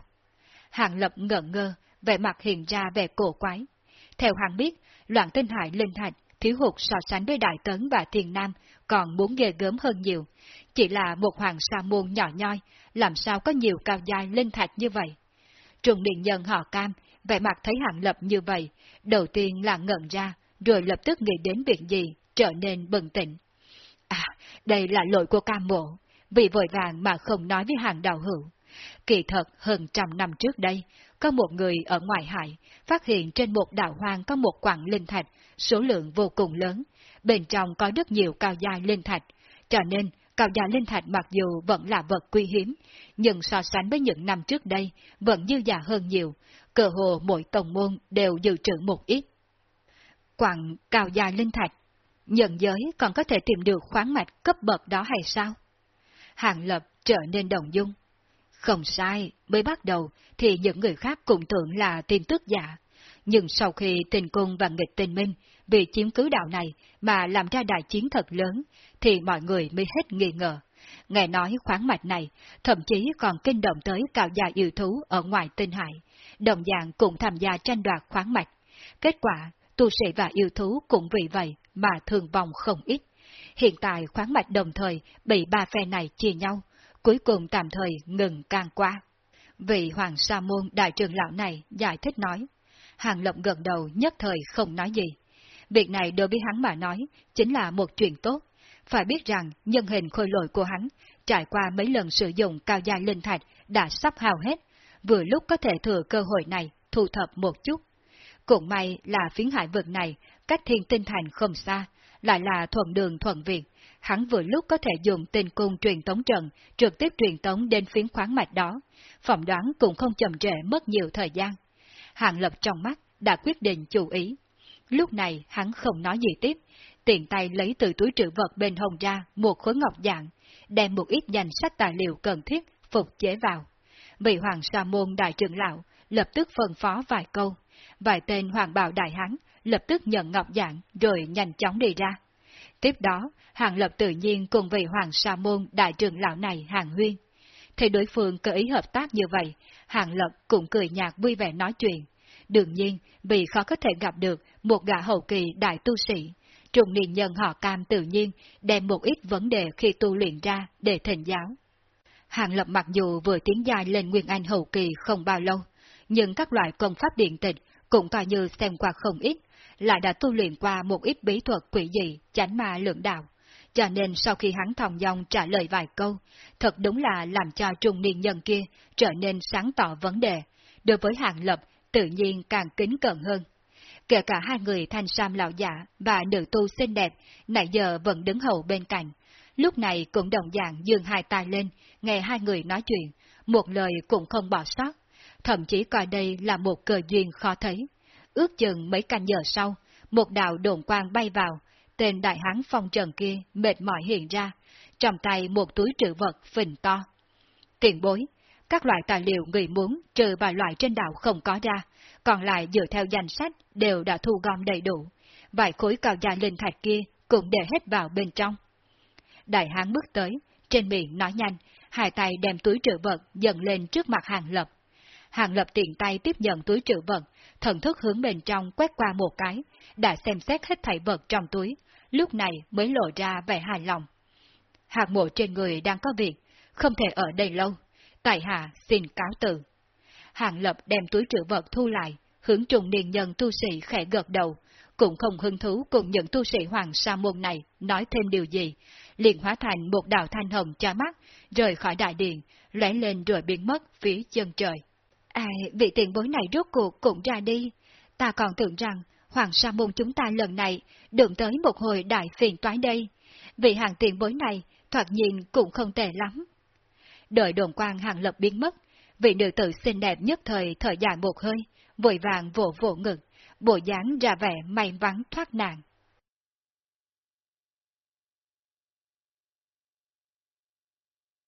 Hàng lập ngẩn ngơ, vẻ mặt hiện ra vẻ cổ quái. Theo hàng biết, loạn tinh hải linh thạch thiếu hụt so sánh với Đại Tấn và thiền Nam còn muốn ghê gớm hơn nhiều. Chỉ là một hoàng sa môn nhỏ nhoi, làm sao có nhiều cao dài linh thạch như vậy? Trùng điện nhân họ cam, vẻ mặt thấy hạng lập như vậy, đầu tiên là ngẩn ra, rồi lập tức nghĩ đến việc gì, trở nên bừng tỉnh. À, đây là lỗi của cam mộ, vì vội vàng mà không nói với hàng đạo hữu. Kỳ thật, hơn trăm năm trước đây, có một người ở ngoài hải, phát hiện trên một đảo hoang có một quặng linh thạch, số lượng vô cùng lớn, bên trong có rất nhiều cao dài linh thạch, cho nên cao dài linh thạch mặc dù vẫn là vật quý hiếm, nhưng so sánh với những năm trước đây, vẫn dư già hơn nhiều, cơ hồ mỗi tổng môn đều dự trữ một ít. Quặng cao dài linh thạch, nhận giới còn có thể tìm được khoáng mạch cấp bậc đó hay sao? Hàng lập trở nên đồng dung. Không sai, mới bắt đầu thì những người khác cũng tưởng là tin tức giả. Nhưng sau khi tình cung và nghịch tình minh vì chiếm cứ đạo này mà làm ra đại chiến thật lớn, thì mọi người mới hết nghi ngờ. Nghe nói khoáng mạch này, thậm chí còn kinh động tới cao gia yêu thú ở ngoài tinh hải, đồng dạng cũng tham gia tranh đoạt khoáng mạch. Kết quả, tu sĩ và yêu thú cũng vì vậy mà thường vong không ít. Hiện tại khoáng mạch đồng thời bị ba phe này chia nhau, cuối cùng tạm thời ngừng can qua. Vị Hoàng Sa Môn Đại trưởng Lão này giải thích nói. Hàng Lộng gần đầu nhất thời không nói gì. Việc này đối với hắn mà nói, chính là một chuyện tốt. Phải biết rằng nhân hình khôi lội của hắn, trải qua mấy lần sử dụng cao gia linh thạch đã sắp hao hết, vừa lúc có thể thừa cơ hội này thu thập một chút. Cũng may là phiến hải vực này, cách thiên tinh thành không xa, lại là thuận đường thuận việc, hắn vừa lúc có thể dùng tình cung truyền tống trận, trực tiếp truyền tống đến phiến khoáng mạch đó, phỏng đoán cũng không chậm trễ mất nhiều thời gian. Hàng lập trong mắt, đã quyết định chú ý. Lúc này hắn không nói gì tiếp, tiện tay lấy từ túi trữ vật bên hồng ra một khối ngọc dạng, đem một ít danh sách tài liệu cần thiết phục chế vào. Vị hoàng sa môn đại trưởng lão lập tức phân phó vài câu, vài tên hoàng bào đại hán lập tức nhận ngọc dạng rồi nhanh chóng đi ra. Tiếp đó, Hàng Lập tự nhiên cùng vị Hoàng Sa Môn đại trưởng lão này Hàng Huyên. Thì đối phương cơ ý hợp tác như vậy, Hàng Lập cũng cười nhạt vui vẻ nói chuyện. Đương nhiên, vì khó có thể gặp được một gã hậu kỳ đại tu sĩ, trùng niên nhân họ cam tự nhiên đem một ít vấn đề khi tu luyện ra để thỉnh giáo. Hàng Lập mặc dù vừa tiến dài lên Nguyên Anh hậu kỳ không bao lâu, nhưng các loại công pháp điện tịch cũng coi như xem qua không ít, lại đã tu luyện qua một ít bí thuật quỷ dị, chánh ma lượng đạo. Cho nên sau khi hắn thòng dòng trả lời vài câu, thật đúng là làm cho trung niên nhân kia trở nên sáng tỏ vấn đề, đối với hạng lập tự nhiên càng kính cận hơn. Kể cả hai người thanh sam lão giả và nữ tu xinh đẹp, nãy giờ vẫn đứng hầu bên cạnh. Lúc này cũng đồng dạng dường hai tay lên, nghe hai người nói chuyện, một lời cũng không bỏ sót. Thậm chí coi đây là một cờ duyên khó thấy. Ước chừng mấy canh giờ sau, một đạo đồn quang bay vào, tên đại hán phong trần kia mệt mỏi hiện ra, trong tay một túi trữ vật phình to. tiền bối, các loại tài liệu người muốn trừ vài loại trên đảo không có ra, còn lại dựa theo danh sách đều đã thu gom đầy đủ. Vài khối cao gia linh thạch kia cũng để hết vào bên trong. Đại hán bước tới, trên miệng nói nhanh, hai tay đem túi trữ vật dần lên trước mặt hàng lập. Hàng lập tiện tay tiếp nhận túi trữ vật, thần thức hướng bên trong quét qua một cái, đã xem xét hết thảy vật trong túi, lúc này mới lộ ra vẻ hài lòng. Hạt mộ trên người đang có việc, không thể ở đây lâu. Tại hạ xin cáo từ. Hàng lập đem túi trữ vật thu lại, hướng trùng niên nhân tu sĩ khẽ gật đầu, cũng không hứng thú cùng những tu sĩ hoàng sa môn này nói thêm điều gì, liền hóa thành một đạo thanh hồng cha mắt, rời khỏi đại điện, lóe lên rồi biến mất phía chân trời. À, vị tiền bối này rốt cuộc cũng ra đi. Ta còn tưởng rằng hoàng sa môn chúng ta lần này đụng tới một hồi đại phiền toái đây. Vị hàng tiền bối này thoạt nhìn cũng không tệ lắm. Đợi đồn quang hàng lập biến mất, vị nữ tử xinh đẹp nhất thời thở dài một hơi, vội vàng vỗ vỗ ngực, bộ dáng ra vẻ may mắn thoát nạn.